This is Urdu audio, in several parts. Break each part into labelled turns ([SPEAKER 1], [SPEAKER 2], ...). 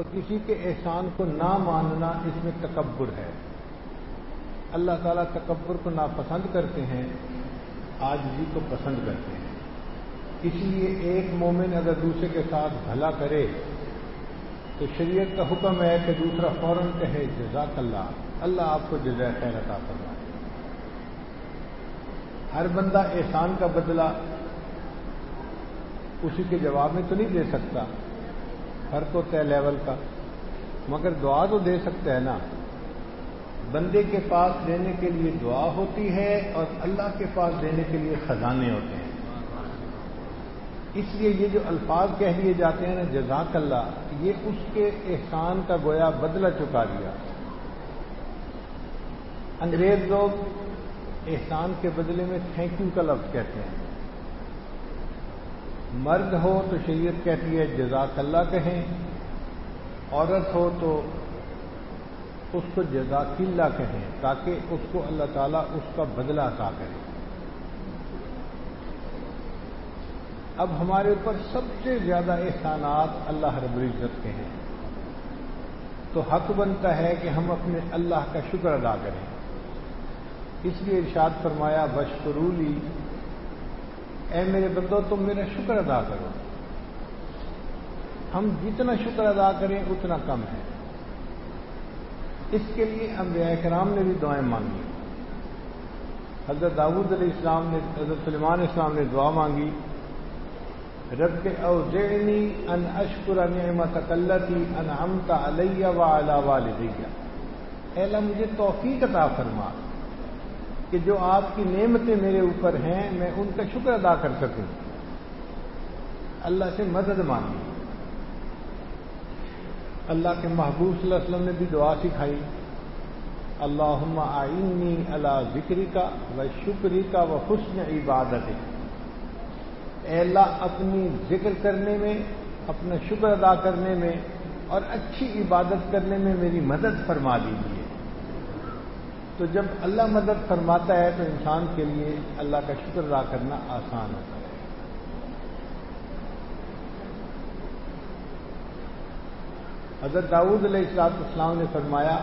[SPEAKER 1] اور کسی کے احسان کو نہ ماننا اس میں تکبر ہے۔ اللہ تعالیٰ تکبر کو ناپسند کرتے ہیں، آج بھی کو پسند کرتے ہیں۔ اس لیے ایک مومن اگر دوسرے کے ساتھ بھلا کرے، تو شریعت کا حکم ہے کہ دوسرا فوراً کہے، جزاک اللہ۔ اللہ آپ کو جزائے خیر عطا فرمائے۔ ہر بندہ احسان کا بدلہ اسی کے جواب میں تو نہیں دے سکتا۔ ہر تو طے لیول کا۔ مگر دعا تو دے سکتا ہے نا۔ بندے کے پاس دینے کے لیے دعا ہوتی ہے اور اللہ کے پاس دینے کے لیے خزانے ہوتے ہیں۔ اس لیے یہ جو الفاظ کہہ دیے جاتے ہیں نا، جزاک اللہ، یہ اس کے احسان کا گویا بدلہ چکا دیا۔ انگریز لوگ احسان کے بدلے میں تھینک یو کا لفظ کہتے ہیں۔ مرد ہو تو شریعت کہتی ہے جزاک اللہ کہیں، عورت ہو تو اس کو جزاک اللہ کہیں، تاکہ اس کو اللہ تعالیٰ اس کا بدلہ عطا کرے۔ اب ہمارے اوپر سب سے زیادہ احسانات اللہ رب العزت کے ہیں۔ تو حق بنتا ہے کہ ہم اپنے اللہ کا شکر ادا کریں۔ اس لیے ارشاد فرمایا بشکرولی اے میرے بندو، تم میرا شکر ادا کرو۔ ہم جتنا شکر ادا کریں، اتنا کم ہے۔ اس کے لیے انبیاء کرام نے بھی دعائیں مانگی۔ حضرت داود علیہ السلام نے، حضرت سلمان اسلام نے دعا مانگی۔ رب اوزعنی ان اشکر نعمتک اللتی انعمت علیہ و علی والدیہ۔ اے اللہ، مجھے توفیق عطا فرما۔ کہ جو آپ کی نعمتیں میرے اوپر ہیں، میں ان کا شکر ادا کر سکوں۔ اللہ سے مدد مانگی۔ اللہ کے محبوب صلی اللہ علیہ وسلم نے بھی دعا سکھائی۔ اللہ آئینی اللہ ذکری کا و شکری کا و حسن عبادت اے اللہ، اپنی ذکر کرنے میں، اپنا شکر ادا کرنے میں اور اچھی عبادت کرنے میں میری مدد فرما دیجیے۔ تو جب اللہ مدد فرماتا ہے تو انسان کے لیے اللہ کا شکر ادا کرنا آسان ہوتا ہے۔ حضرت داؤد علیہ السلاط اسلام نے فرمایا،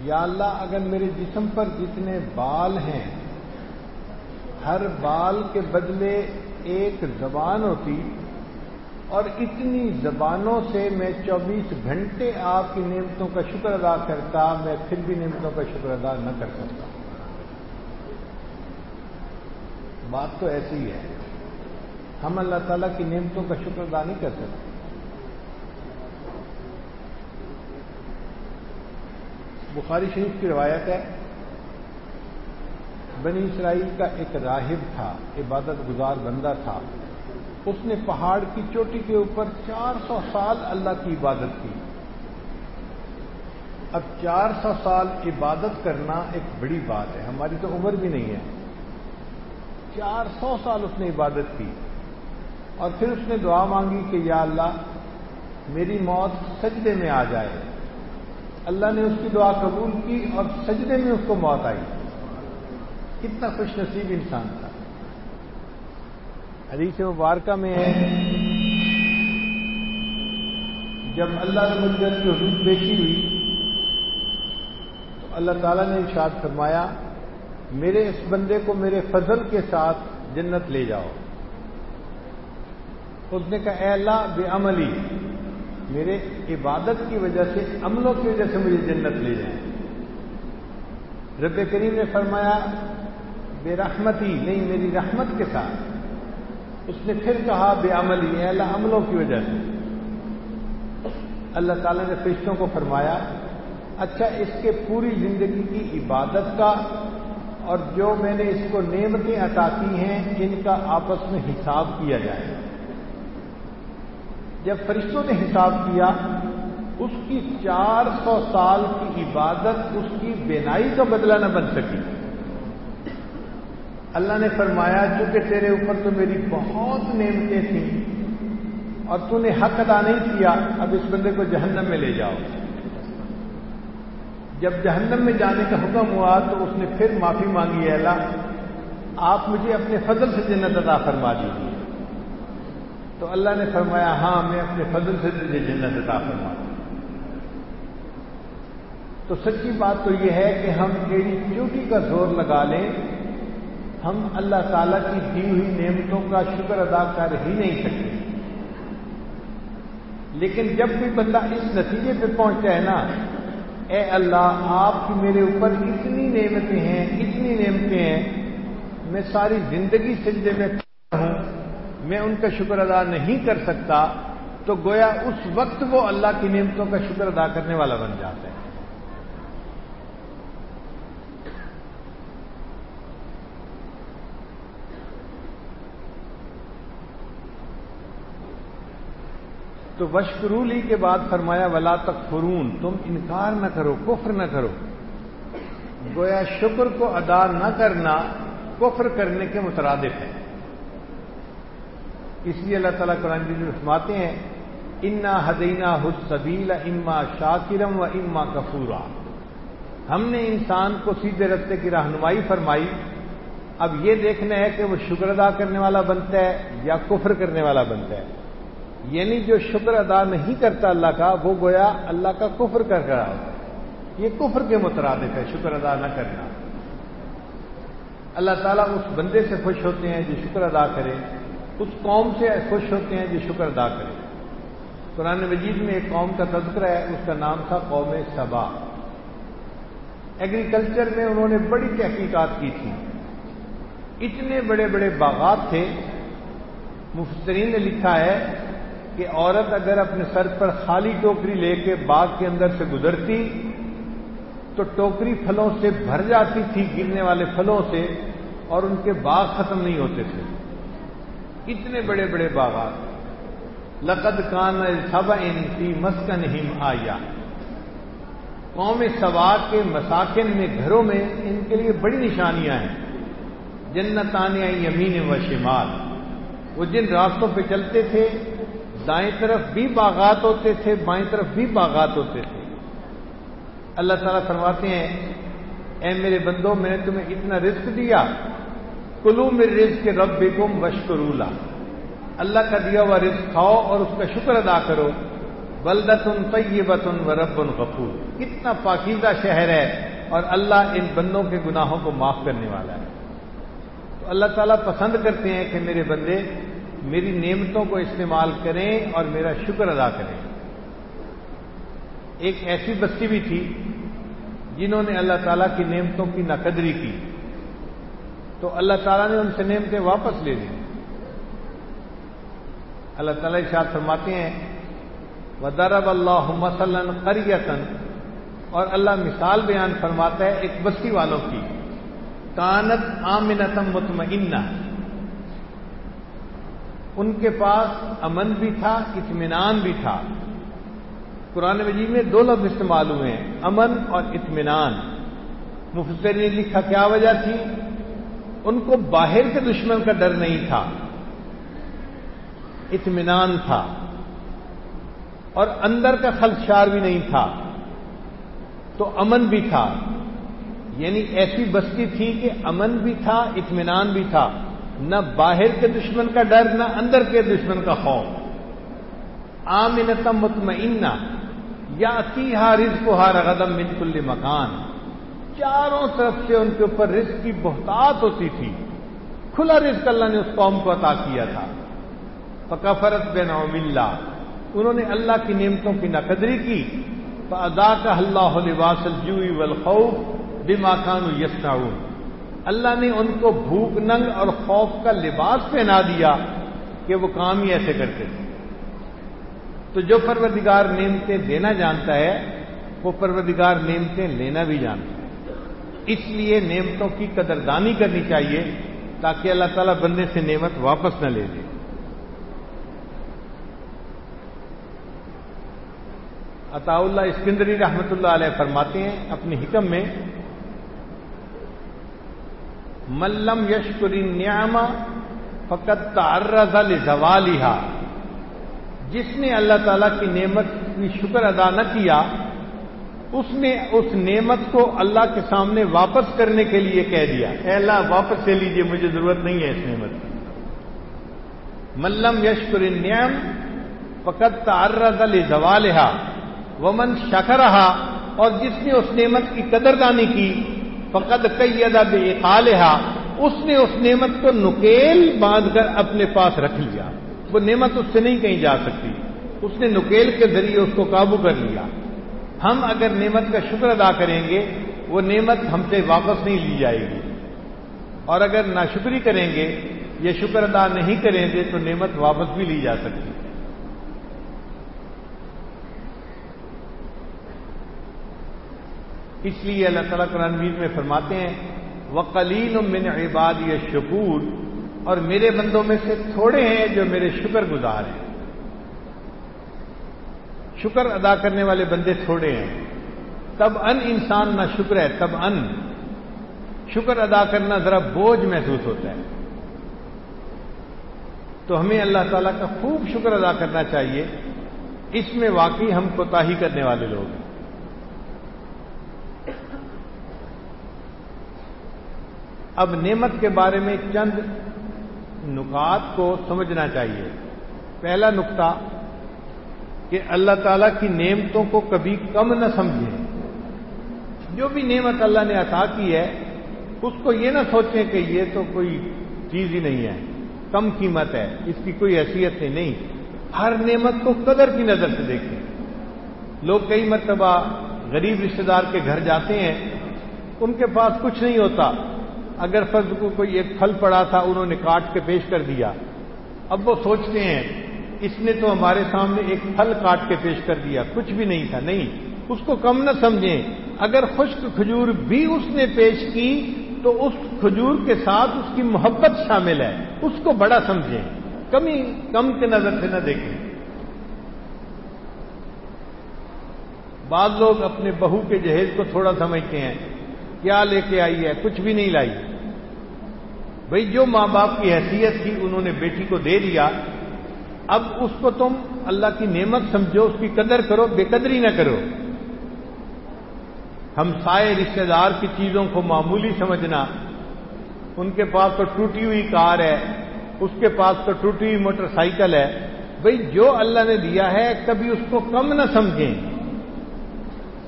[SPEAKER 1] یا اللہ، اگر میرے جسم پر جتنے بال ہیں، ہر بال کے بدلے ایک زبان ہوتی اور اتنی زبانوں سے میں چوبیس گھنٹے آپ کی نعمتوں کا شکر ادا کرتا، میں پھر بھی نعمتوں کا شکر ادا نہ کر سکتا۔ بات تو ایسی ہے۔ ہم اللہ تعالیٰ کی نعمتوں کا شکر ادا نہیں کر سکتے۔ بخاری شریف کی روایت ہے، بنی اسرائیل کا ایک راہب تھا، عبادت گزار بندہ تھا۔ اس نے پہاڑ کی چوٹی کے اوپر چار سو سال اللہ کی عبادت کی۔ اب چار سو سال عبادت کرنا ایک بڑی بات ہے، ہماری تو عمر بھی نہیں ہے۔ چار سو سال اس نے عبادت کی۔ اور پھر اس نے دعا مانگی کہ یا اللہ، میری موت سجدے میں آ جائے۔ اللہ نے اس کی دعا قبول کی اور سجدے میں اس کو موت آئی۔ کتنا خوش نصیب انسان تھا۔ حدیث مبارکہ میں ہے۔ جب اللہ نے مجھے کی حدود پیشی ہوئی، تو اللہ تعالیٰ نے ارشاد فرمایا، میرے اس بندے کو میرے فضل کے ساتھ جنت لے جاؤ۔ اس نے کہا، اے اللہ، بے عملی، میرے عبادت کی وجہ سے، عملوں کی وجہ سے مجھے جنت لے جائیں۔ رب کریم نے فرمایا، بے رحمتی، نہیں، میری رحمت کے ساتھ۔ اس نے پھر کہا بے عملی اے اللہ عملوں کی وجہ سے۔ اللہ تعالی نے فرشتوں کو فرمایا اچھا اس کے پوری زندگی کی عبادت کا اور جو میں نے اس کو نعمتیں عطا کی ہیں، ان کا آپس میں حساب کیا جائے۔ جب فرشتوں نے حساب کیا، اس کی چار سو سال کی عبادت، اس کی بینائی کا بدلہ نہ بن سکی۔ اللہ نے فرمایا، چونکہ تیرے اوپر تو میری بہت نعمتیں تھیں اور تو نے حق ادا نہیں کیا، اب اس بندے کو جہنم میں لے جاؤ۔ جب جہنم میں جانے کا حکم ہوا تو اس نے پھر معافی مانگی ہے اللہ، آپ مجھے اپنے فضل سے جنت ادا فرما دیجیے تو اللہ نے فرمایا ہاں میں اپنے فضل سے تجھے جنت عطا فرما تو سچی بات تو یہ ہے کہ ہم ایڑی چوٹی کا زور لگا لیں ہم اللہ تعالی کی دی ہوئی نعمتوں کا شکر ادا کر ہی نہیں سکتے۔ لیکن جب بھی بندہ اس نتیجے پہ پہنچتا ہے نا، اے اللہ، آپ کی میرے اوپر اتنی نعمتیں ہیں، اتنی نعمتیں ہیں، میں ساری زندگی سلجے میں ہوں، میں ان کا شکر ادا نہیں کر سکتا، تو گویا اس وقت وہ اللہ کی نعمتوں کا شکر ادا کرنے والا بن جاتا ہے۔ تو وشکرولی کے بعد فرمایا، ولا تک فرون تم انکار نہ کرو، کفر نہ کرو۔ گویا شکر کو ادا نہ کرنا کفر کرنے کے مترادف ہے۔ اس لیے اللہ تعالیٰ قرآن جی رسماتے ہیں، انا حدینہ حسبیلا اما شاکرم و اما کفورا ہم نے انسان کو سیدھے رستے کی رہنمائی فرمائی۔ اب یہ دیکھنا ہے کہ وہ شکر ادا کرنے والا بنتا ہے یا کفر کرنے والا بنتا ہے۔ یعنی جو شکر ادا نہیں کرتا اللہ کا، وہ گویا اللہ کا کفر کر رہا ہوتا ہے یہ کفر کے مترادف ہے، شکر ادا نہ کرنا۔ اللہ تعالیٰ اس بندے سے خوش ہوتے ہیں جو شکر ادا کرے۔ اس قوم سے خوش ہوتے ہیں جو شکر ادا کرے۔ قرآن مجید میں ایک قوم کا تذکرہ ہے، اس کا نام تھا قوم سبا۔ ایگریکلچر میں انہوں نے بڑی تحقیقات کی تھی اتنے بڑے بڑے باغات تھے۔ مفترین نے لکھا ہے کہ عورت اگر اپنے سر پر خالی ٹوکری لے کے باغ کے اندر سے گزرتی تو ٹوکری پھلوں سے بھر جاتی تھی، گرنے والے پھلوں سے، اور ان کے باغ ختم نہیں ہوتے تھے۔ اتنے بڑے بڑے باغات۔ لقد کان سب ان کی مسکن ہم آیا قوم سوا کے مساکن میں، گھروں میں ان کے لیے بڑی نشانیاں ہیں۔ جنتانیہ یمین و شمال۔ وہ جن راستوں پہ چلتے تھے دائیں طرف بھی باغات ہوتے تھے، بائیں طرف بھی باغات ہوتے تھے۔ اللہ تعالیٰ فرماتے ہیں، اے میرے بندوں میں نے تمہیں اتنا رزق دیا، کلو میں رزق کے رب بیگم وشکرولا اللہ کا دیا ہوا رزق کھاؤ اور اس کا شکر ادا کرو۔ بلدتن طیبتن و رب غفور۔ کتنا پاکیزہ شہر ہے اور اللہ ان بندوں کے گناہوں کو معاف کرنے والا ہے۔ تو اللہ تعالیٰ پسند کرتے ہیں کہ میرے بندے میری نعمتوں کو استعمال کریں اور میرا شکر ادا کریں۔ ایک ایسی بستی بھی تھی جنہوں نے اللہ تعالیٰ کی نعمتوں کی نقدری کی۔ تو اللہ تعالیٰ نے ان سے نعمتیں واپس لے لی اللہ تعالیٰ اشاد فرماتے ہیں ودرب اللہ مسلم قریتن اور اللہ مثال بیان فرماتا ہے ایک بستی والوں کی۔ کانت آمنتم مطمئنہ ان کے پاس امن بھی تھا، اطمینان بھی تھا۔ قرآن مجید میں دو لفظ استعمال ہوئے ہیں، امن اور اطمینان۔ مفسر نے لکھا کیا وجہ تھی؟ ان کو باہر کے دشمن کا ڈر نہیں تھا۔ اطمینان تھا۔ اور اندر کا خلشار بھی نہیں تھا۔ تو امن بھی تھا۔ یعنی ایسی بستی تھی کہ امن بھی تھا، اطمینان بھی تھا۔ نہ باہر کے دشمن کا ڈر، نہ اندر کے دشمن کا خوف۔ آمنتم مطمئنہ، یا تیہا رزق ہار غدم من کل مکان۔ چاروں طرف سے ان کے اوپر رزق کی بہتات ہوتی تھی۔ کھلا رزق اللہ نے اس قوم کو عطا کیا تھا۔ فکفرت بن اللہ، انہوں نے اللہ کی نعمتوں کی نقدری کی۔ تو ادا کا اللہ لباس الجوئی والخوف بما كانوا یسنعون اللہ نے ان کو بھوک ننگ اور خوف کا لباس پہنا دیا کہ وہ کام ہی ایسے کرتے تھے۔ تو جو پروردگار نعمتیں دینا جانتا ہے، وہ پروردگار نعمتیں لینا بھی جانتا ہے۔ اس لیے نعمتوں کی قدردانی کرنی چاہیے تاکہ اللہ تعالیٰ بندے سے نعمت واپس نہ لے دے عطا اللہ اسکندری رحمت اللہ علیہ فرماتے ہیں اپنی حکم میں ملم یشکری نیاما فقط تعرض لزوالیہ جس نے اللہ تعالیٰ کی نعمت کی شکر ادا نہ کیا، اس نے اس نعمت کو اللہ کے سامنے واپس کرنے کے لیے کہہ دیا۔ اے اللہ، واپس لے لیجیے، مجھے ضرورت نہیں ہے اس نعمت کی۔ ملم یشکر نیم فقط تعرض لزوالها ومن شکرها اور جس نے اس نعمت کی قدردانی کی فقط کئی ادا بے اس نے اس نعمت کو نکیل باندھ کر اپنے پاس رکھ لیا۔ وہ نعمت اس سے نہیں کہیں جا سکتی۔ اس نے نکیل کے ذریعے اس کو قابو کر لیا۔ ہم اگر نعمت کا شکر ادا کریں گے، وہ نعمت ہم سے واپس نہیں لی جائے گی۔ اور اگر ناشکری کریں گے، یہ شکر ادا نہیں کریں گے، تو نعمت واپس بھی لی جا سکتی۔ اس لیے اللہ تعالیٰ قرآن میر میں فرماتے ہیں وہ کلیل من عباد یہ شکور اور میرے بندوں میں سے تھوڑے ہیں جو میرے شکر گزار ہیں۔ شکر ادا کرنے والے بندے تھوڑے ہیں۔ تب ان انسان نہ شکر ہے، تب ان۔ شکر ادا کرنا ذرا بوجھ محسوس ہوتا ہے۔ تو ہمیں اللہ تعالیٰ کا خوب شکر ادا کرنا چاہیے۔ اس میں واقعی ہم کوتا کرنے والے لوگ ہیں۔ اب نعمت کے بارے میں چند نکات کو سمجھنا چاہیے۔ پہلا نقطہ کہ اللہ تعالی کی نعمتوں کو کبھی کم نہ سمجھیں۔ جو بھی نعمت اللہ نے عطا کی ہے، اس کو یہ نہ سوچیں کہ یہ تو کوئی چیز ہی نہیں ہے، کم قیمت ہے، اس کی کوئی حیثیت نہیں ہر نعمت کو قدر کی نظر سے دیکھیں۔ لوگ کئی مرتبہ غریب رشتے دار کے گھر جاتے ہیں، ان کے پاس کچھ نہیں ہوتا۔ اگر فرض کو کوئی ایک پھل پڑا تھا، انہوں نے کاٹ کے پیش کر دیا۔ اب وہ سوچتے ہیں، اس نے تو ہمارے سامنے ایک پھل کاٹ کے پیش کر دیا، کچھ بھی نہیں تھا، نہیں۔ اس کو کم نہ سمجھیں۔ اگر خشک کھجور بھی اس نے پیش کی، تو اس کھجور کے ساتھ اس کی محبت شامل ہے۔ اس کو بڑا سمجھیں۔ کمی کم کے نظر سے نہ دیکھیں۔ بعض لوگ اپنے بہو کے جہیز کو تھوڑا سمجھتے ہیں، کیا لے کے آئی ہے؟ کچھ بھی نہیں لائی۔ بھائی جو ماں باپ کی حیثیت تھی، انہوں نے بیٹی کو دے دیا۔ اب اس کو تم اللہ کی نعمت سمجھو، اس کی قدر کرو، بے قدری نہ کرو۔ ہم سائے رشتے دار کی چیزوں کو معمولی سمجھنا۔ ان کے پاس تو ٹوٹی ہوئی کار ہے، اس کے پاس تو ٹوٹی ہوئی موٹر سائیکل ہے۔ بھئی جو اللہ نے دیا ہے، کبھی اس کو کم نہ سمجھیں۔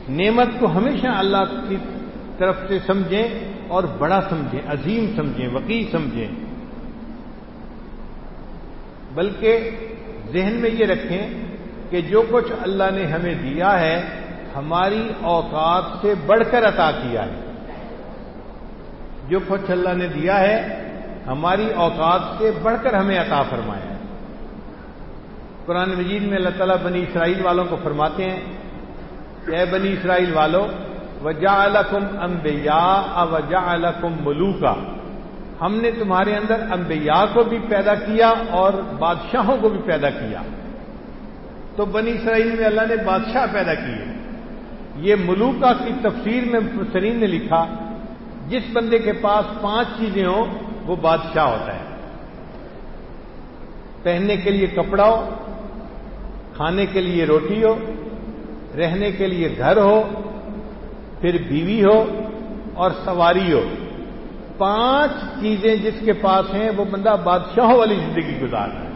[SPEAKER 1] نعمت کو ہمیشہ اللہ کی طرف سے سمجھیں اور بڑا سمجھیں، عظیم سمجھیں وقی سمجھیں۔ بلکہ ذہن میں یہ رکھیں کہ جو کچھ اللہ نے ہمیں دیا ہے، ہماری اوقات سے بڑھ کر عطا کیا ہے۔ جو کچھ اللہ نے دیا ہے، ہماری اوقات سے بڑھ کر ہمیں عطا فرمایا ہے قرآن مجید میں اللہ تعالیٰ بنی اسرائیل والوں کو فرماتے ہیں کہ اے بنی اسرائیل والوں وجا الکم امبیا وجا ملوکا۔ ہم نے تمہارے اندر انبیاء کو بھی پیدا کیا اور بادشاہوں کو بھی پیدا کیا۔ تو بنی اسرائیل میں اللہ نے بادشاہ پیدا کیے۔ یہ ملوکا کی تفسیر میں سرین نے لکھا، جس بندے کے پاس پانچ چیزیں ہوں، وہ بادشاہ ہوتا ہے۔ پہننے کے لیے کپڑا ہو، کھانے کے لیے روٹی ہو، رہنے کے لیے گھر ہو پھر بیوی ہو اور سواری ہو۔ پانچ چیزیں جس کے پاس ہیں، وہ بندہ بادشاہوں والی زندگی گزار رہا ہے۔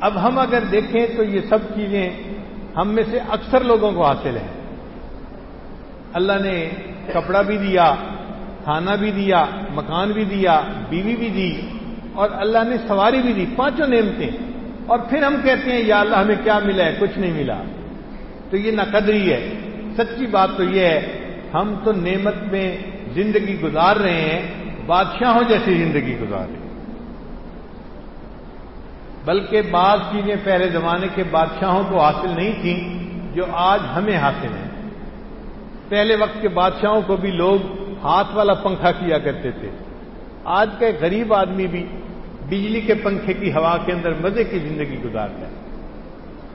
[SPEAKER 1] اب ہم اگر دیکھیں تو یہ سب چیزیں ہم میں سے اکثر لوگوں کو حاصل ہیں۔ اللہ نے کپڑا بھی دیا، کھانا بھی دیا، مکان بھی دیا، بیوی بھی دی، اور اللہ نے سواری بھی دی۔ پانچوں نعمتیں۔ اور پھر ہم کہتے ہیں، یا اللہ ہمیں کیا ملا ہے؟ کچھ نہیں ملا۔ تو یہ نقدری ہے۔ سچی بات تو یہ ہے، ہم تو نعمت میں زندگی گزار رہے ہیں، بادشاہوں جیسی زندگی گزار رہے ہیں۔ بلکہ بعض چیزیں پہلے زمانے کے بادشاہوں کو حاصل نہیں تھیں، جو آج ہمیں حاصل ہیں۔ پہلے وقت کے بادشاہوں کو بھی لوگ ہاتھ والا پنکھا کیا کرتے تھے۔ آج کا غریب آدمی بھی بجلی کے پنکھے کی ہوا کے اندر مزے کی زندگی گزارتا ہے۔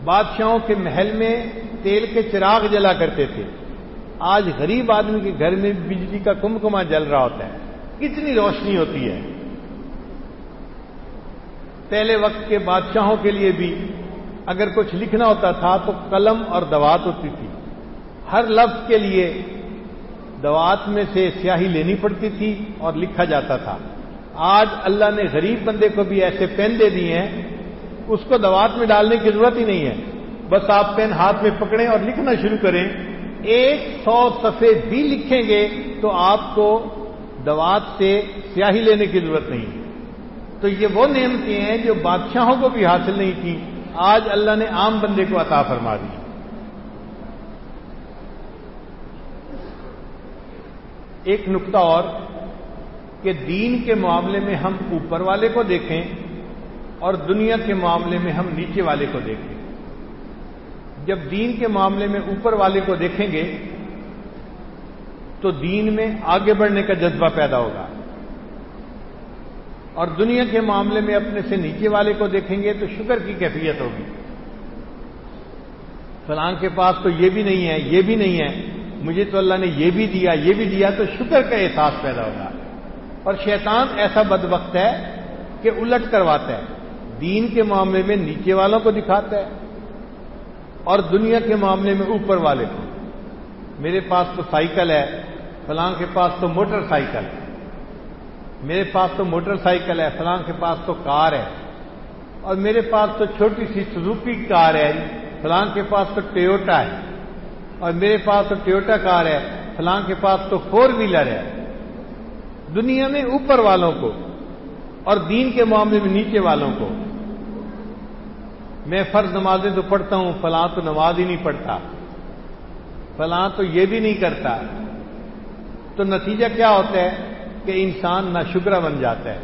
[SPEAKER 1] بادشاہوں کے محل میں تیل کے چراغ جلا کرتے تھے۔ آج غریب آدمی کے گھر میں بجلی کا کمکما جل رہا ہوتا ہے۔ کتنی روشنی ہوتی ہے۔ پہلے وقت کے بادشاہوں کے لیے بھی اگر کچھ لکھنا ہوتا تھا تو قلم اور دوات ہوتی تھی۔ ہر لفظ کے لیے دوات میں سے سیاہی لینی پڑتی تھی اور لکھا جاتا تھا۔ آج اللہ نے غریب بندے کو بھی ایسے پین دے دیے ہیں اس کو دوات میں ڈالنے کی ضرورت ہی نہیں ہے۔ بس آپ پین ہاتھ میں پکڑیں اور لکھنا شروع کریں۔ ایک سو صفحے بھی لکھیں گے تو آپ کو دوات سے سیاہی لینے کی ضرورت نہیں ہے۔ تو یہ وہ نعمتیں ہیں جو بادشاہوں کو بھی حاصل نہیں کی آج اللہ نے عام بندے کو عطا فرما دی۔ ایک نقطہ اور کہ دین کے معاملے میں ہم اوپر والے کو دیکھیں۔ اور دنیا کے معاملے میں ہم نیچے والے کو دیکھیں جب دین کے معاملے میں اوپر والے کو دیکھیں گے تو دین میں آگے بڑھنے کا جذبہ پیدا ہوگا اور دنیا کے معاملے میں اپنے سے نیچے والے کو دیکھیں گے تو شکر کی کیفیت ہوگی فلان کے پاس تو یہ بھی نہیں ہے، یہ بھی نہیں ہے، مجھے تو اللہ نے یہ بھی دیا، یہ بھی دیا، تو شکر کا احساس پیدا ہوگا اور شیطان ایسا بد وقت ہے کہ الٹ کرواتا ہے۔ دین کے معاملے میں نیچے والوں کو دکھاتا ہے اور دنیا کے معاملے میں اوپر والے کو۔ میرے پاس تو سائیکل ہے، فلاں کے پاس تو موٹر سائیکل ہے۔ میرے پاس تو موٹر سائیکل ہے، فلاں کے پاس تو کار ہے۔ اور میرے پاس تو چھوٹی سی سزوکی کار ہے، فلاں کے پاس تو ٹیوٹا ہے۔ اور میرے پاس تو ٹیوٹا کار ہے، فلاں کے پاس تو فور ویلر ہے۔ دنیا میں اوپر والوں کو اور دین کے معاملے میں نیچے والوں کو۔ میں فرض نمازیں تو پڑھتا ہوں، فلاں تو نماز ہی نہیں پڑھتا۔ فلاں تو یہ بھی نہیں کرتا۔ تو نتیجہ کیا ہوتا ہے کہ انسان ناشکرا بن جاتا ہے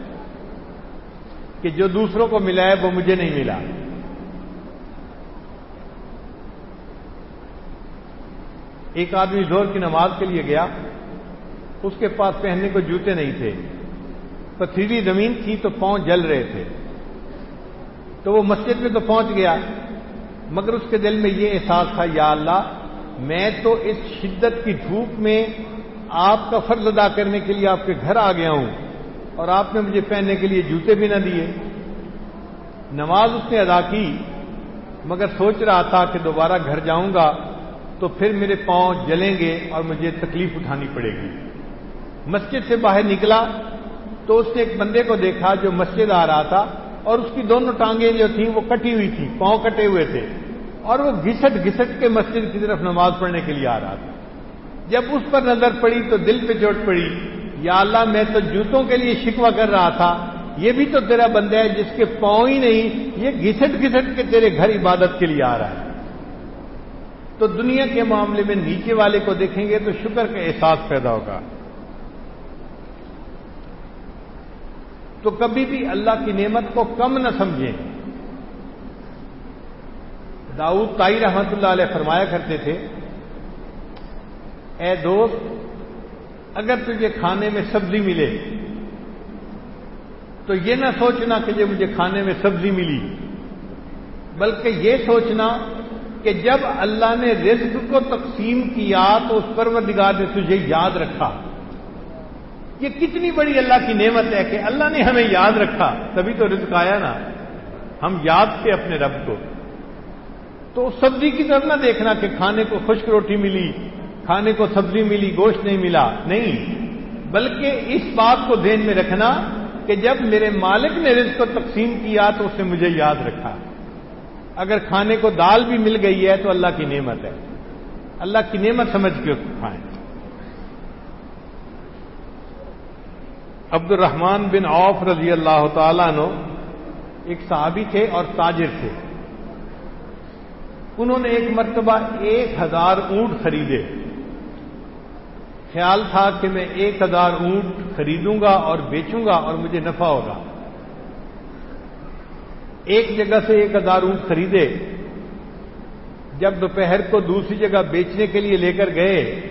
[SPEAKER 1] کہ جو دوسروں کو ملا ہے وہ مجھے نہیں ملا۔ ایک آدمی زور کی نماز کے لیے گیا، اس کے پاس پہننے کو جوتے نہیں تھے۔ پتھریلی زمین تھی تو پاؤں جل رہے تھے۔ تو وہ مسجد میں تو پہنچ گیا۔ مگر اس کے دل میں یہ احساس تھا، یا اللہ، میں تو اس شدت کی دھوپ میں آپ کا فرض ادا کرنے کے لیے آپ کے گھر آ گیا ہوں اور آپ نے مجھے پہننے کے لیے جوتے بھی نہ دیے۔ نماز اس نے ادا کی، مگر سوچ رہا تھا کہ دوبارہ گھر جاؤں گا تو پھر میرے پاؤں جلیں گے اور مجھے تکلیف اٹھانی پڑے گی۔ مسجد سے باہر نکلا۔ تو اس نے ایک بندے کو دیکھا جو مسجد آ رہا تھا اور اس کی دونوں ٹانگیں جو تھیں وہ کٹی ہوئی تھی پاؤں کٹے ہوئے تھے۔ اور وہ گھسٹ گھسٹ کے مسجد کی طرف نماز پڑھنے کے لیے آ رہا تھا۔ جب اس پر نظر پڑی تو دل پہ چوٹ پڑی۔ یا اللہ، میں تو جوتوں کے لیے شکوا کر رہا تھا۔ یہ بھی تو تیرا بندہ ہے جس کے پاؤں ہی نہیں، یہ گھسٹ گھسٹ کے تیرے گھر عبادت کے لیے آ رہا ہے۔ تو دنیا کے معاملے میں نیچے والے کو دیکھیں گے تو شکر کا احساس پیدا ہوگا۔ تو کبھی بھی اللہ کی نعمت کو کم نہ سمجھیں۔ داؤد تائی رحمت اللہ علیہ فرمایا کرتے تھے، اے دوست، اگر تجھے کھانے میں سبزی ملے، تو یہ نہ سوچنا کہ یہ مجھے کھانے میں سبزی ملی، بلکہ یہ سوچنا کہ جب اللہ نے رزق کو تقسیم کیا تو اس پروردگار نے تجھے یاد رکھا۔ یہ کتنی بڑی اللہ کی نعمت ہے کہ اللہ نے ہمیں یاد رکھا، تبھی تو رزق آیا نا۔ ہم یاد تھے اپنے رب کو۔ تو سبزی کی طرف نہ دیکھنا کہ کھانے کو خشک روٹی ملی، کھانے کو سبزی ملی، گوشت نہیں ملا۔ نہیں، بلکہ اس بات کو دھین میں رکھنا کہ جب میرے مالک نے رزق کو تقسیم کیا تو اس نے مجھے یاد رکھا۔ اگر کھانے کو دال بھی مل گئی ہے تو اللہ کی نعمت ہے۔ اللہ کی نعمت سمجھ کے اس کو کھائیں عبد الرحمان بن عوف رضی اللہ تعالیٰ نو ایک صحابی تھے اور تاجر تھے۔ انہوں نے ایک مرتبہ ایک ہزار اونٹ خریدے۔ خیال تھا کہ میں ایک ہزار اونٹ خریدوں گا اور بیچوں گا اور مجھے نفع ہوگا۔ ایک جگہ سے ایک ہزار اونٹ خریدے۔ جب دوپہر کو دوسری جگہ بیچنے کے لیے لے کر گئے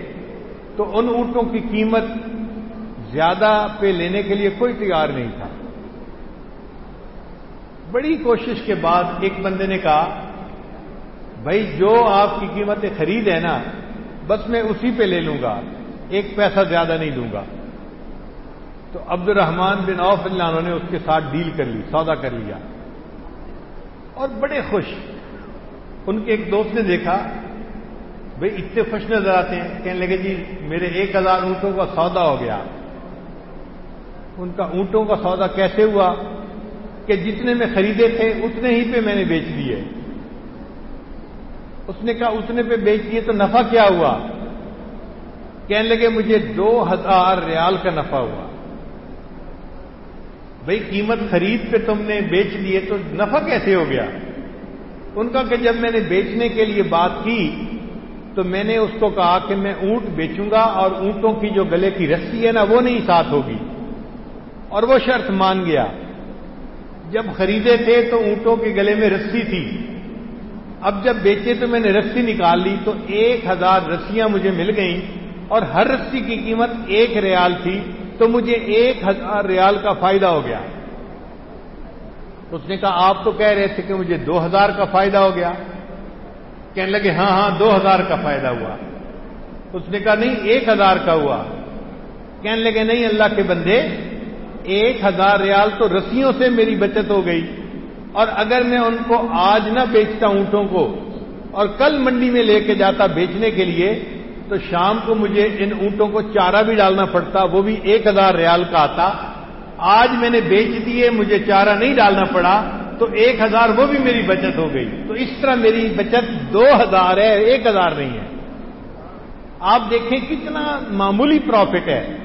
[SPEAKER 1] تو ان اونٹوں کی قیمت زیادہ پہ لینے کے لیے کوئی تیار نہیں تھا۔ بڑی کوشش کے بعد ایک بندے نے کہا، بھائی، جو آپ کی قیمتیں خرید ہے نا، بس میں اسی پہ لے لوں گا، ایک پیسہ زیادہ نہیں دوں گا۔ تو عبد الرحمان بن اوف اللہ نے اس کے ساتھ ڈیل کر لی، سودا کر لیا۔ اور بڑے خوش، ان کے ایک دوست نے دیکھا بھئی اتنے خوش نظر آتے ہیں، کہنے لگے جی میرے ایک ہزار اونٹوں کا سودا ہو گیا۔ ان کا اونٹوں کا سودا کیسے ہوا کہ جتنے میں خریدے تھے اتنے ہی پہ میں نے بیچ دیے۔ اس نے کہا، اتنے پہ بیچ دیے تو نفع کیا ہوا؟ کہنے لگے، مجھے دو ہزار ریال کا نفع ہوا۔ بھائی قیمت خرید پہ تم نے بیچ دیے تو نفع کیسے ہو گیا؟ ان کا کہ جب میں نے بیچنے کے لیے بات کی تو میں نے اس کو کہا کہ میں اونٹ بیچوں گا اور اونٹوں کی جو گلے کی رسی ہے نا، وہ نہیں ساتھ ہوگی۔ اور وہ شرط مان گیا۔ جب خریدے تھے تو اونٹوں کے گلے میں رسی تھی۔ اب جب بیچے تو میں نے رسی نکال لی تو ایک ہزار رسیاں مجھے مل گئیں اور ہر رسی کی قیمت ایک ریال تھی تو مجھے ایک ہزار ریال کا فائدہ ہو گیا۔ اس نے کہا، آپ تو کہہ رہے تھے کہ مجھے دو ہزار کا فائدہ ہو گیا۔ کہنے لگے ہاں ہاں دو ہزار کا فائدہ ہوا۔ اس نے کہا، نہیں، ایک ہزار کا ہوا۔ کہنے لگے، نہیں، اللہ کے بندے ایک ہزار ریال تو رسیوں سے میری بچت ہو گئی اور اگر میں ان کو آج نہ بیچتا اونٹوں کو اور کل منڈی میں لے کے جاتا بیچنے کے لیے، تو شام کو مجھے ان اونٹوں کو چارہ بھی ڈالنا پڑتا، وہ بھی ایک ہزار ریال کا آتا۔ آج میں نے بیچ دیے، مجھے چارہ نہیں ڈالنا پڑا، تو ایک ہزار وہ بھی میری بچت ہو گئی۔ تو اس طرح میری بچت دو ہزار ہے، ایک ہزار نہیں ہے۔ آپ دیکھیں کتنا معمولی پروفٹ ہے۔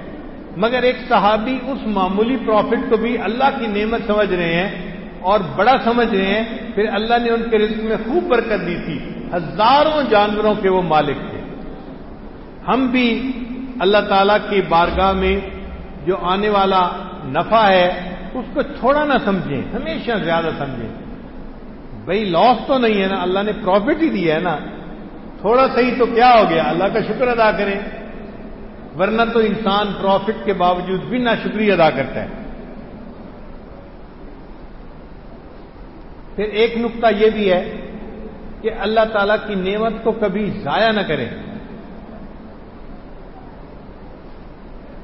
[SPEAKER 1] مگر ایک صحابی اس معمولی پروفٹ کو بھی اللہ کی نعمت سمجھ رہے ہیں اور بڑا سمجھ رہے ہیں، پھر اللہ نے ان کے رزق میں خوب برکت دی تھی۔ ہزاروں جانوروں کے وہ مالک تھے۔ ہم بھی اللہ تعالی کی بارگاہ میں جو آنے والا نفع ہے، اس کو چھوڑا نہ سمجھیں، ہمیشہ زیادہ سمجھیں۔ بھائی لاس تو نہیں ہے نا، اللہ نے پروفٹ ہی دیا ہے نا۔ تھوڑا صحیح تو کیا ہو گیا، اللہ کا شکر ادا کریں۔ ورنہ تو انسان پروفٹ کے باوجود بھی نہ شکریہ ادا کرتا ہے۔ پھر ایک نقطہ یہ بھی ہے کہ اللہ تعالی کی نعمت کو کبھی ضائع نہ کریں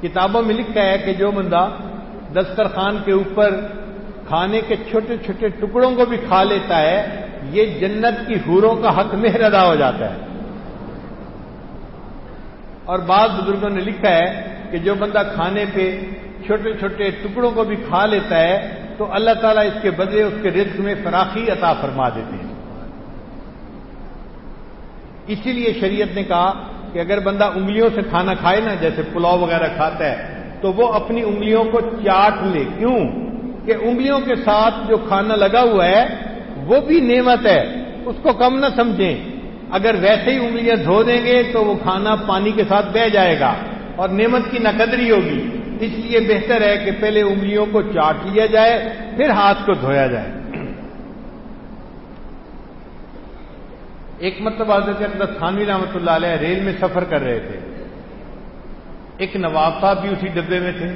[SPEAKER 1] کتابوں میں لکھا ہے کہ جو بندہ دسترخوان کے اوپر کھانے کے چھوٹے چھوٹے ٹکڑوں کو بھی کھا لیتا ہے، یہ جنت کی حوروں کا حق مہر ادا ہو جاتا ہے۔ اور بعض بزرگوں نے لکھا ہے کہ جو بندہ کھانے پہ چھوٹے چھوٹے ٹکڑوں کو بھی کھا لیتا ہے، تو اللہ تعالیٰ اس کے بدلے اس کے رزق میں فراخی عطا فرما دیتے ہیں۔ اسی لیے شریعت نے کہا کہ اگر بندہ انگلیوں سے کھانا کھائے نا، جیسے پلاؤ وغیرہ کھاتا ہے، تو وہ اپنی انگلیوں کو چاٹ لے۔ کیوں؟ کہ انگلیوں کے ساتھ جو کھانا لگا ہوا ہے، وہ بھی نعمت ہے۔ اس کو کم نہ سمجھیں۔ اگر ویسے ہی انگلیاں دھو دیں گے تو وہ کھانا پانی کے ساتھ بہ جائے گا اور نعمت کی نقدری ہوگی۔ اس لیے بہتر ہے کہ پہلے انگلیوں کو چاٹ لیا جائے، پھر ہاتھ کو دھویا جائے۔ ایک مطلب حضرت اقدس تھانوی رحمۃ اللہ علیہ ریل میں سفر کر رہے تھے۔ ایک نواب صاحب بھی اسی ڈبے میں تھے۔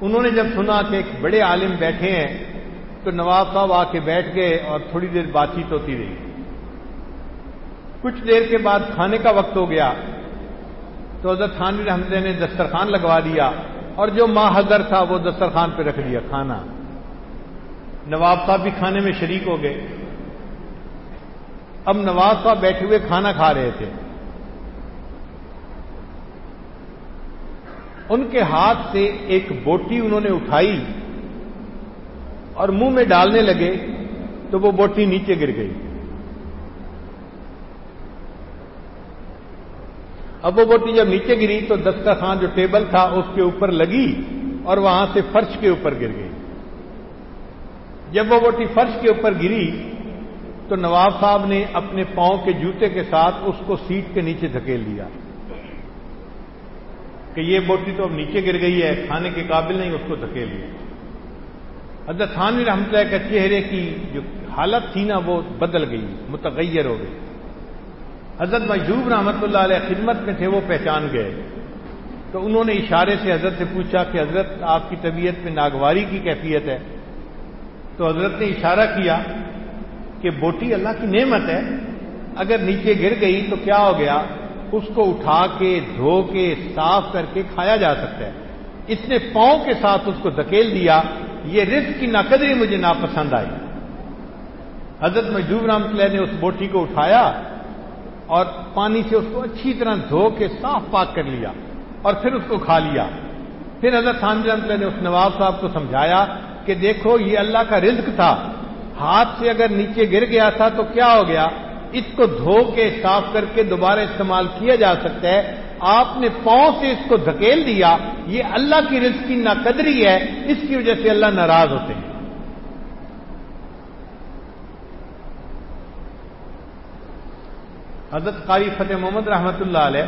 [SPEAKER 1] انہوں نے جب سنا کہ ایک بڑے عالم بیٹھے ہیں، تو نواب صاحب آ کے بیٹھ گئے اور تھوڑی دیر بات چیت ہوتی رہی۔ کچھ دیر کے بعد کھانے کا وقت ہو گیا تو حضرت تھانوی رحمت نے دسترخوان لگوا دیا اور جو ماں حضر تھا وہ دسترخوان پہ رکھ دیا کھانا۔ نواب صاحب بھی کھانے میں شریک ہو گئے۔ اب نواز صاحب بیٹھے ہوئے کھانا کھا رہے تھے۔ ان کے ہاتھ سے ایک بوٹی انہوں نے اٹھائی اور منہ میں ڈالنے لگے تو وہ بوٹی نیچے گر گئی۔ اب وہ بوٹی جب نیچے گری تو دسترخوان جو ٹیبل تھا اس کے اوپر لگی اور وہاں سے فرش کے اوپر گر گئی۔ جب وہ بوٹی فرش کے اوپر گری تو نواب صاحب نے اپنے پاؤں کے جوتے کے ساتھ اس کو سیٹ کے نیچے دھکیل دیا کہ یہ بوٹی تو اب نیچے گر گئی ہے، کھانے کے قابل نہیں، اس کو دھکیل لیا حضرت تھانوی رحمت اللہ کے چہرے کی جو حالت تھی نا وہ بدل گئی، متغیر ہو گئی۔ حضرت محجوب رحمت اللہ علیہ خدمت میں تھے، وہ پہچان گئے۔ تو انہوں نے اشارے سے حضرت سے پوچھا کہ حضرت، آپ کی طبیعت میں ناگواری کی کیفیت ہے؟ تو حضرت نے اشارہ کیا کہ بوٹی اللہ کی نعمت ہے، اگر نیچے گر گئی تو کیا ہو گیا؟ اس کو اٹھا کے، دھو کے، صاف کر کے کھایا جا سکتا ہے۔ اس نے پاؤں کے ساتھ اس کو دھکیل دیا، یہ رزق کی ناقدری مجھے ناپسند آئی۔ حضرت محجوب رام اللہ نے اس بوٹی کو اٹھایا اور پانی سے اس کو اچھی طرح دھو کے صاف پاک کر لیا اور پھر اس کو کھا لیا۔ پھر حضرت خان اللہ نے اس نواب صاحب کو سمجھایا کہ دیکھو، یہ اللہ کا رزق تھا۔ ہاتھ سے اگر نیچے گر گیا تھا تو کیا ہو گیا؟ اس کو دھو کے صاف کر کے دوبارہ استعمال کیا جا سکتا ہے۔ آپ نے پاؤں سے اس کو دھکیل دیا۔ یہ اللہ کی رزق کی ناقدری ہے۔ اس کی وجہ سے اللہ ناراض ہوتے ہیں۔ حضرت قاری فتح محمد رحمت اللہ علیہ،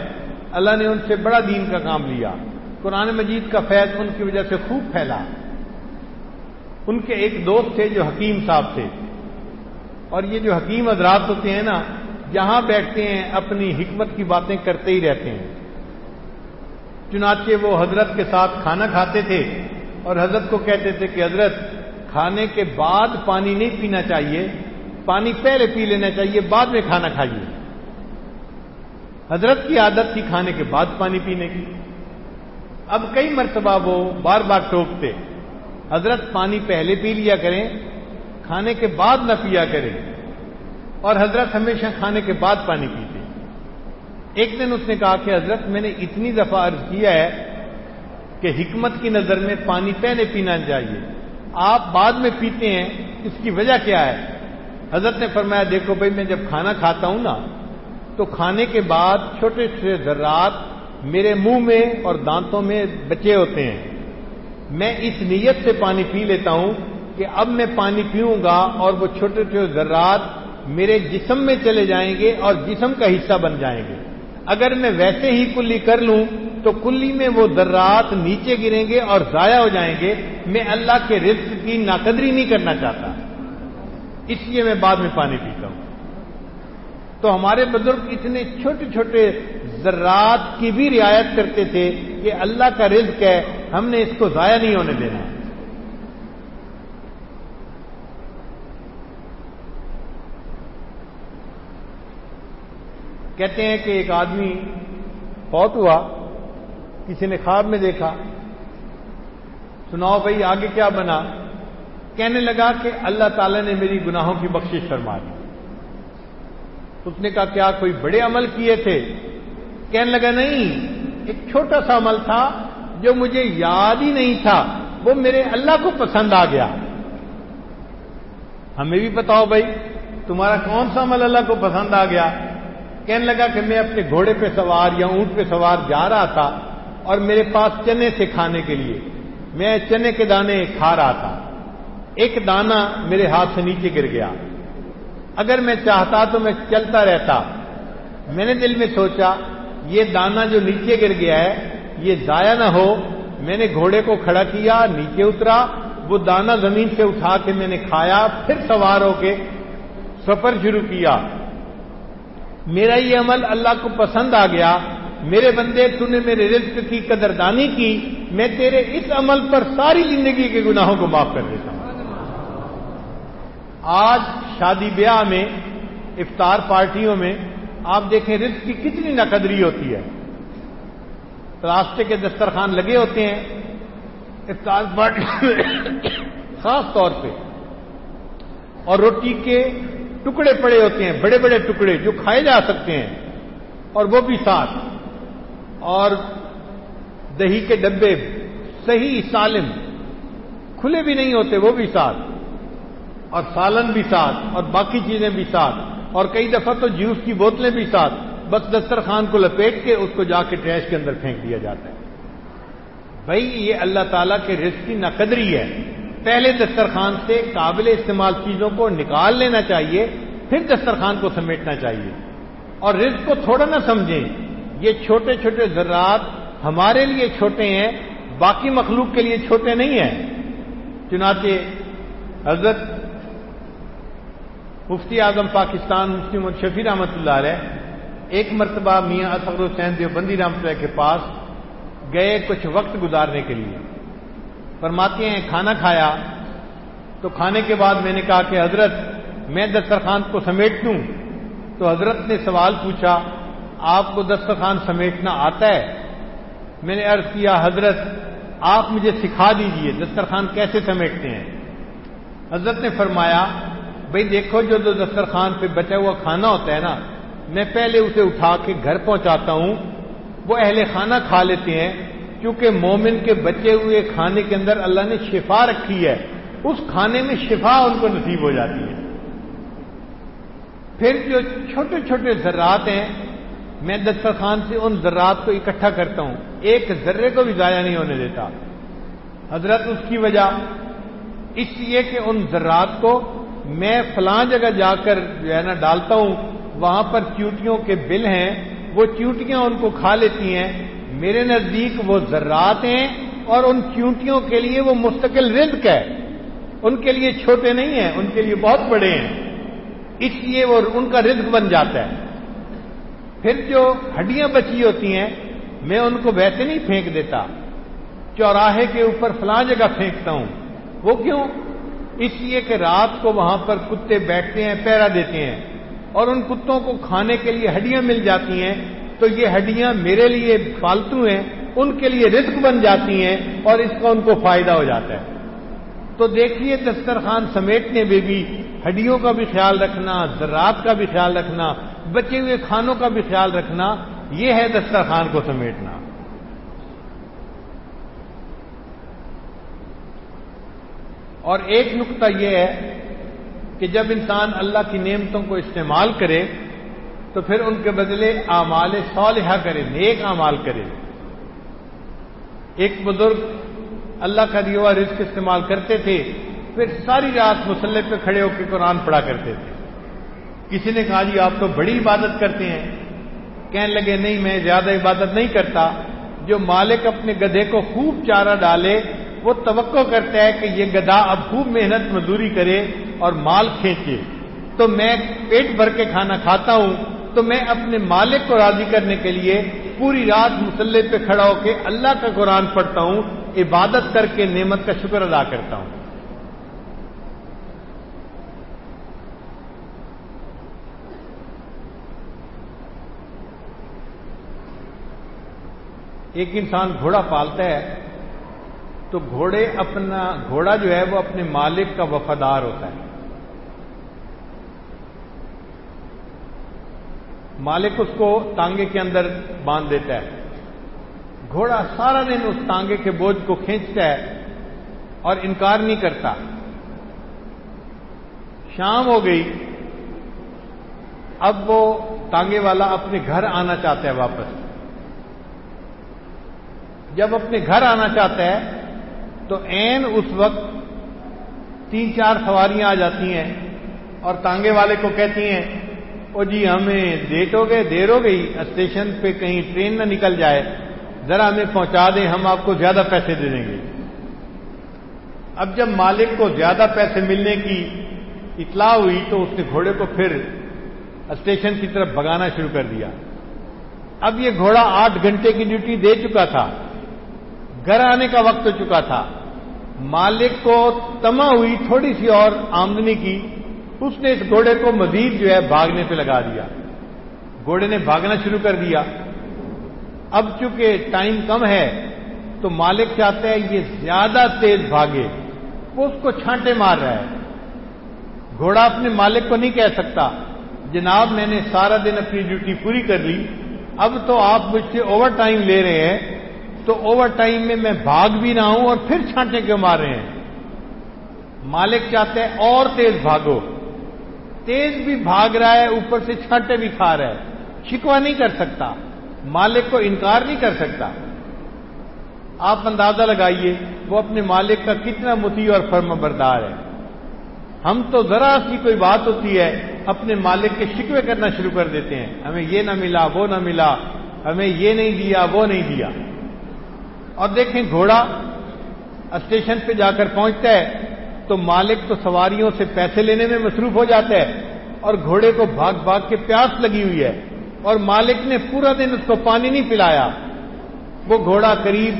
[SPEAKER 1] اللہ نے ان سے بڑا دین کا کام لیا۔ قرآن مجید کا فیض ان کی وجہ سے خوب پھیلا۔ ان کے ایک دوست تھے جو حکیم صاحب تھے۔ اور یہ جو حکیم حضرات ہوتے ہیں نا جہاں بیٹھتے ہیں، اپنی حکمت کی باتیں کرتے ہی رہتے ہیں۔ چنانچہ وہ حضرت کے ساتھ کھانا کھاتے تھے اور حضرت کو کہتے تھے کہ حضرت، کھانے کے بعد پانی نہیں پینا چاہیے، پانی پہلے پی لینا چاہیے، بعد میں کھانا کھائیے۔ حضرت کی عادت تھی کھانے کے بعد پانی پینے کی۔ اب کئی مرتبہ وہ بار بار ٹوکتے، حضرت پانی پہلے پی لیا کریں، کھانے کے بعد نہ پیا کریں، اور حضرت ہمیشہ کھانے کے بعد پانی پیتے۔ ایک دن اس نے کہا کہ حضرت، میں نے اتنی دفعہ عرض کیا ہے کہ حکمت کی نظر میں پانی پہلے پینا چاہیے۔ آپ بعد میں پیتے ہیں، اس کی وجہ کیا ہے؟ حضرت نے فرمایا، دیکھو بھائی، میں جب کھانا کھاتا ہوں نا تو کھانے کے بعد چھوٹے چھوٹے ذرات میرے منہ میں اور دانتوں میں بچے ہوتے ہیں۔ میں اس نیت سے پانی پی لیتا ہوں کہ اب میں پانی پیوں گا اور وہ چھوٹے چھوٹے ذرات میرے جسم میں چلے جائیں گے اور جسم کا حصہ بن جائیں گے۔ اگر میں ویسے ہی کلی کر لوں تو کلی میں وہ ذرات نیچے گریں گے اور ضائع ہو جائیں گے۔ میں اللہ کے رزق کی ناقدری نہیں کرنا چاہتا۔ اس لیے میں بعد میں پانی پیتا ہوں۔ تو ہمارے بزرگ اتنے چھوٹے چھوٹے ذرات کی بھی رعایت کرتے تھے کہ اللہ کا رزق ہے، ہم نے اس کو ضائع نہیں ہونے دینا۔ کہتے ہیں کہ ایک آدمی فوت ہوا، کسی نے خواب میں دیکھا۔ سناؤ بھائی، آگے کیا بنا؟ کہنے لگا کہ اللہ تعالی نے میری گناہوں کی بخشش فرما دی۔ اس نے کہا، کیا کوئی بڑے عمل کیے تھے؟ کہنے لگا، نہیں، ایک چھوٹا سا عمل تھا جو مجھے یاد ہی نہیں تھا، وہ میرے اللہ کو پسند آ گیا۔ ہمیں بھی بتاؤ بھائی، تمہارا کون سا عمل اللہ کو پسند آ گیا؟ کہنے لگا کہ میں اپنے گھوڑے پہ سوار یا اونٹ پہ سوار جا رہا تھا اور میرے پاس چنے تھے کھانے کے لیے۔ میں چنے کے دانے کھا رہا تھا۔ ایک دانہ میرے ہاتھ سے نیچے گر گیا۔ اگر میں چاہتا تو میں چلتا رہتا۔ میں نے دل میں سوچا، یہ دانا جو نیچے گر گیا ہے، یہ ضائع نہ ہو۔ میں نے گھوڑے کو کھڑا کیا، نیچے اترا۔ وہ دانا زمین سے اٹھا کے میں نے کھایا، پھر سوار ہو کے سفر شروع کیا۔ میرا یہ عمل اللہ کو پسند آ گیا۔ میرے بندے، تو نے میرے رزق کی قدردانی کی۔ میں تیرے اس عمل پر ساری زندگی کے گناہوں کو معاف کر دیتا ہوں۔ آج شادی بیاہ میں، افطار پارٹیوں میں، آپ دیکھیں رزق کی کتنی نقدری ہوتی ہے۔ راستے کے دسترخوان لگے ہوتے ہیں۔ افطار پارٹی خاص طور پہ۔ اور روٹی کے ٹکڑے پڑے ہوتے ہیں، بڑے بڑے ٹکڑے جو کھائے جا سکتے ہیں، اور وہ بھی ساتھ۔ اور دہی کے ڈبے صحیح سالم، کھلے بھی نہیں ہوتے، وہ بھی ساتھ۔ اور سالن بھی ساتھ، اور باقی چیزیں بھی ساتھ، اور کئی دفعہ تو جوس کی بوتلیں بھی ساتھ، بس دسترخوان کو لپیٹ کے اس کو جا کے ٹریش کے اندر پھینک دیا جاتا ہے۔ بھائی یہ اللہ تعالیٰ کے رزق کی نقدری ہے۔ پہلے دسترخوان سے قابل استعمال چیزوں کو نکال لینا چاہیے، پھر دسترخوان کو سمیٹنا چاہیے۔ اور رزق کو تھوڑا نہ سمجھیں، یہ چھوٹے چھوٹے ذرات ہمارے لیے چھوٹے ہیں، باقی مخلوق کے لیے چھوٹے نہیں ہیں۔ چنانچہ حضرت مفتی اعظم پاکستان مفتی محمد شفیع رحمۃ اللہ علیہ ایک مرتبہ میاں اصغر حسین دیوبندی رحمۃ اللہ کے پاس گئے کچھ وقت گزارنے کے لیے۔ فرماتے ہیں، کھانا کھایا۔ تو کھانے کے بعد میں نے کہا کہ حضرت، میں دسترخوان کو سمیٹ دوں۔ تو حضرت نے سوال پوچھا، آپ کو دسترخوان سمیٹنا آتا ہے؟ میں نے عرض کیا، حضرت، آپ مجھے سکھا دیجیے دسترخوان کیسے سمیٹتے ہیں؟ حضرت نے فرمایا بھائی دیکھو جو دسترخوان پہ بچا ہوا کھانا ہوتا ہے نا، میں پہلے اسے اٹھا کے گھر پہنچاتا ہوں۔ وہ اہل خانہ کھا لیتے ہیں۔ چونکہ مومن کے بچے ہوئے کھانے کے اندر اللہ نے شفا رکھی ہے۔ اس کھانے میں شفا ان کو نصیب ہو جاتی ہے۔ پھر جو چھوٹے چھوٹے ذرات ہیں، میں دسترخوان سے ان ذرات کو اکٹھا کرتا ہوں۔ ایک ذرے کو بھی ضائع نہیں ہونے دیتا۔ حضرت اس کی وجہ اس لیے کہ ان ذرات کو میں فلاں جگہ جا کر جو ہے نا ڈالتا ہوں، وہاں پر چیوٹیوں کے بل ہیں، وہ چیوٹیاں ان کو کھا لیتی ہیں۔ میرے نزدیک وہ ذرات ہیں اور ان چیوٹیوں کے لیے وہ مستقل رزق ہے۔ ان کے لیے چھوٹے نہیں ہیں، ان کے لیے بہت بڑے ہیں۔ اس لیے وہ ان کا رزق بن جاتا ہے۔ پھر جو ہڈیاں بچی ہوتی ہیں، میں ان کو ویسے نہیں پھینک دیتا۔ چوراہے کے اوپر فلاں جگہ پھینکتا ہوں۔ وہ کیوں؟ اس لیے کہ رات کو وہاں پر کتے بیٹھتے ہیں، پیرا دیتے ہیں۔ اور ان کتوں کو کھانے کے لیے ہڈیاں مل جاتی ہیں۔ تو یہ ہڈیاں میرے لیے فالتو ہیں، ان کے لیے رزق بن جاتی ہیں اور اس کا ان کو فائدہ ہو جاتا ہے۔ تو دیکھیے دسترخوان سمیٹنے میں بھی ہڈیوں کا بھی خیال رکھنا، ذرات کا بھی خیال رکھنا، بچے ہوئے کھانوں کا بھی خیال رکھنا، یہ ہے دسترخوان کو سمیٹنا۔ اور ایک نقطہ یہ ہے کہ جب انسان اللہ کی نعمتوں کو استعمال کرے تو پھر ان کے بدلے اعمال صالحہ کرے، نیک اعمال کرے۔ ایک بزرگ اللہ کا دیا ہوا رزق استعمال کرتے تھے، پھر ساری رات مسلح پہ کھڑے ہو کے قرآن پڑھا کرتے تھے۔ کسی نے کہا جی آپ تو بڑی عبادت کرتے ہیں۔ کہنے لگے، نہیں، میں زیادہ عبادت نہیں کرتا۔ جو مالک اپنے گدھے کو خوب چارہ ڈالے وہ توقع کرتا ہے کہ یہ گدا اب خوب محنت مزدوری کرے اور مال کھینچے۔ تو میں پیٹ بھر کے کھانا کھاتا ہوں۔ تو میں اپنے مالک کو راضی کرنے کے لیے پوری رات مسلح پہ کھڑا ہو کے اللہ کا قرآن پڑھتا ہوں، عبادت کر کے نعمت کا شکر ادا کرتا ہوں۔ ایک انسان گھوڑا پالتا ہے۔ تو گھوڑے اپنا گھوڑا جو ہے وہ اپنے مالک کا وفادار ہوتا ہے۔ مالک اس کو تانگے کے اندر باندھ دیتا ہے۔ گھوڑا سارا دن اس تانگے کے بوجھ کو کھینچتا ہے اور انکار نہیں کرتا۔ شام ہو گئی۔ اب وہ تانگے والا اپنے گھر آنا چاہتا ہے واپس۔ جب اپنے گھر آنا چاہتا ہے تو این اس وقت تین چار سواریاں آ جاتی ہیں اور تانگے والے کو کہتی ہیں، او جی ہمیں لیٹ ہو گئے دیر ہو گئی، اسٹیشن پہ کہیں ٹرین نہ نکل جائے، ذرا ہمیں پہنچا دیں، ہم آپ کو زیادہ پیسے دے دیں گے۔ اب جب مالک کو زیادہ پیسے ملنے کی اطلاع ہوئی تو اس نے گھوڑے کو پھر اسٹیشن کی طرف بگانا شروع کر دیا۔ اب یہ گھوڑا آٹھ گھنٹے کی ڈیوٹی دے چکا تھا، گھر آنے کا وقت ہو چکا تھا۔ مالک کو تما ہوئی تھوڑی سی اور آمدنی کی، اس نے اس گھوڑے کو مزید جو ہے بھاگنے پہ لگا دیا۔ گھوڑے نے بھاگنا شروع کر دیا۔ اب چونکہ ٹائم کم ہے، تو مالک چاہتا ہے یہ زیادہ تیز بھاگے۔ وہ اس کو چھانٹے مار رہا ہے۔ گھوڑا اپنے مالک کو نہیں کہہ سکتا۔ جناب، میں نے سارا دن اپنی ڈیوٹی پوری کر لی۔ اب تو آپ مجھ سے اوور ٹائم لے رہے ہیں۔ تو اوور ٹائم میں میں بھاگ بھی نہ ہوں اور پھر چھانٹے کیوں مار رہے ہیں؟ مالک چاہتے ہیں اور تیز بھاگو۔ تیز بھی بھاگ رہا ہے، اوپر سے چھانٹے بھی کھا رہا ہے۔ شکوا نہیں کر سکتا۔ مالک کو انکار نہیں کر سکتا۔ آپ اندازہ لگائیے، وہ اپنے مالک کا کتنا متی اور فرم بردار ہے۔ ہم تو ذرا سی کوئی بات ہوتی ہے، اپنے مالک کے شکوے کرنا شروع کر دیتے ہیں۔ ہمیں یہ نہ ملا، وہ نہ ملا، ہمیں یہ نہیں دیا، وہ نہیں دیا۔ اور دیکھیں گھوڑا اسٹیشن پہ جا کر پہنچتا ہے تو مالک تو سواریوں سے پیسے لینے میں مصروف ہو جاتا ہے اور گھوڑے کو بھاگ بھاگ کے پیاس لگی ہوئی ہے اور مالک نے پورا دن اس کو پانی نہیں پلایا۔ وہ گھوڑا قریب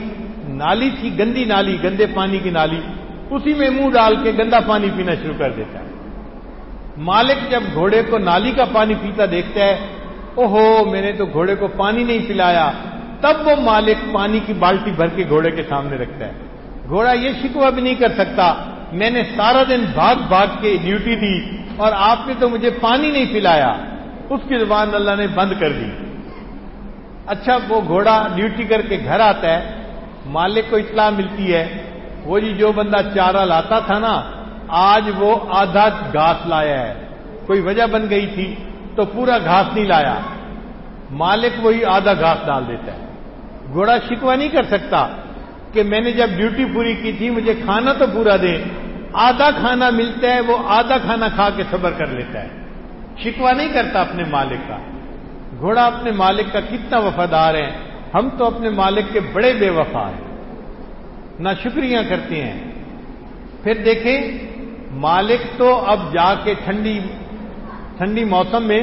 [SPEAKER 1] نالی تھی، گندی نالی، گندے پانی کی نالی۔ اسی میں منہ ڈال کے گندا پانی پینا شروع کر دیتا ہے۔ مالک جب گھوڑے کو نالی کا پانی پیتا دیکھتا ہے، اوہو، میں نے تو گھوڑے کو پانی نہیں پلایا۔ تب وہ مالک پانی کی بالٹی بھر کے گھوڑے کے سامنے رکھتا ہے۔ گھوڑا یہ شکوا بھی نہیں کر سکتا، میں نے سارا دن بھاگ بھاگ کے ڈیوٹی دی اور آپ نے تو مجھے پانی نہیں پلایا۔ اس کی زبان اللہ نے بند کر دی۔ اچھا وہ گھوڑا ڈیوٹی کر کے گھر آتا ہے، مالک کو اطلاع ملتی ہے۔ وہ جی جو بندہ چارہ لاتا تھا نا، آج وہ آدھا گھاس لایا ہے۔ کوئی وجہ بن گئی تھی تو پورا گھاس نہیں لایا۔ مالک وہی آدھا گھاس ڈال دیتا ہے۔ گھوڑا شکوا نہیں کر سکتا کہ میں نے جب ڈیوٹی پوری کی تھی، مجھے کھانا تو پورا دے۔ آدھا کھانا ملتا ہے، وہ آدھا کھانا کھا کے صبر کر لیتا ہے۔ شکوا نہیں کرتا اپنے مالک کا۔ گھوڑا اپنے مالک کا کتنا وفادار ہے۔ ہم تو اپنے مالک کے بڑے بے وفا ہیں۔ نہ شکریہ کرتے ہیں۔ پھر دیکھیں، مالک تو اب جا کے ٹھنڈی ٹھنڈی موسم میں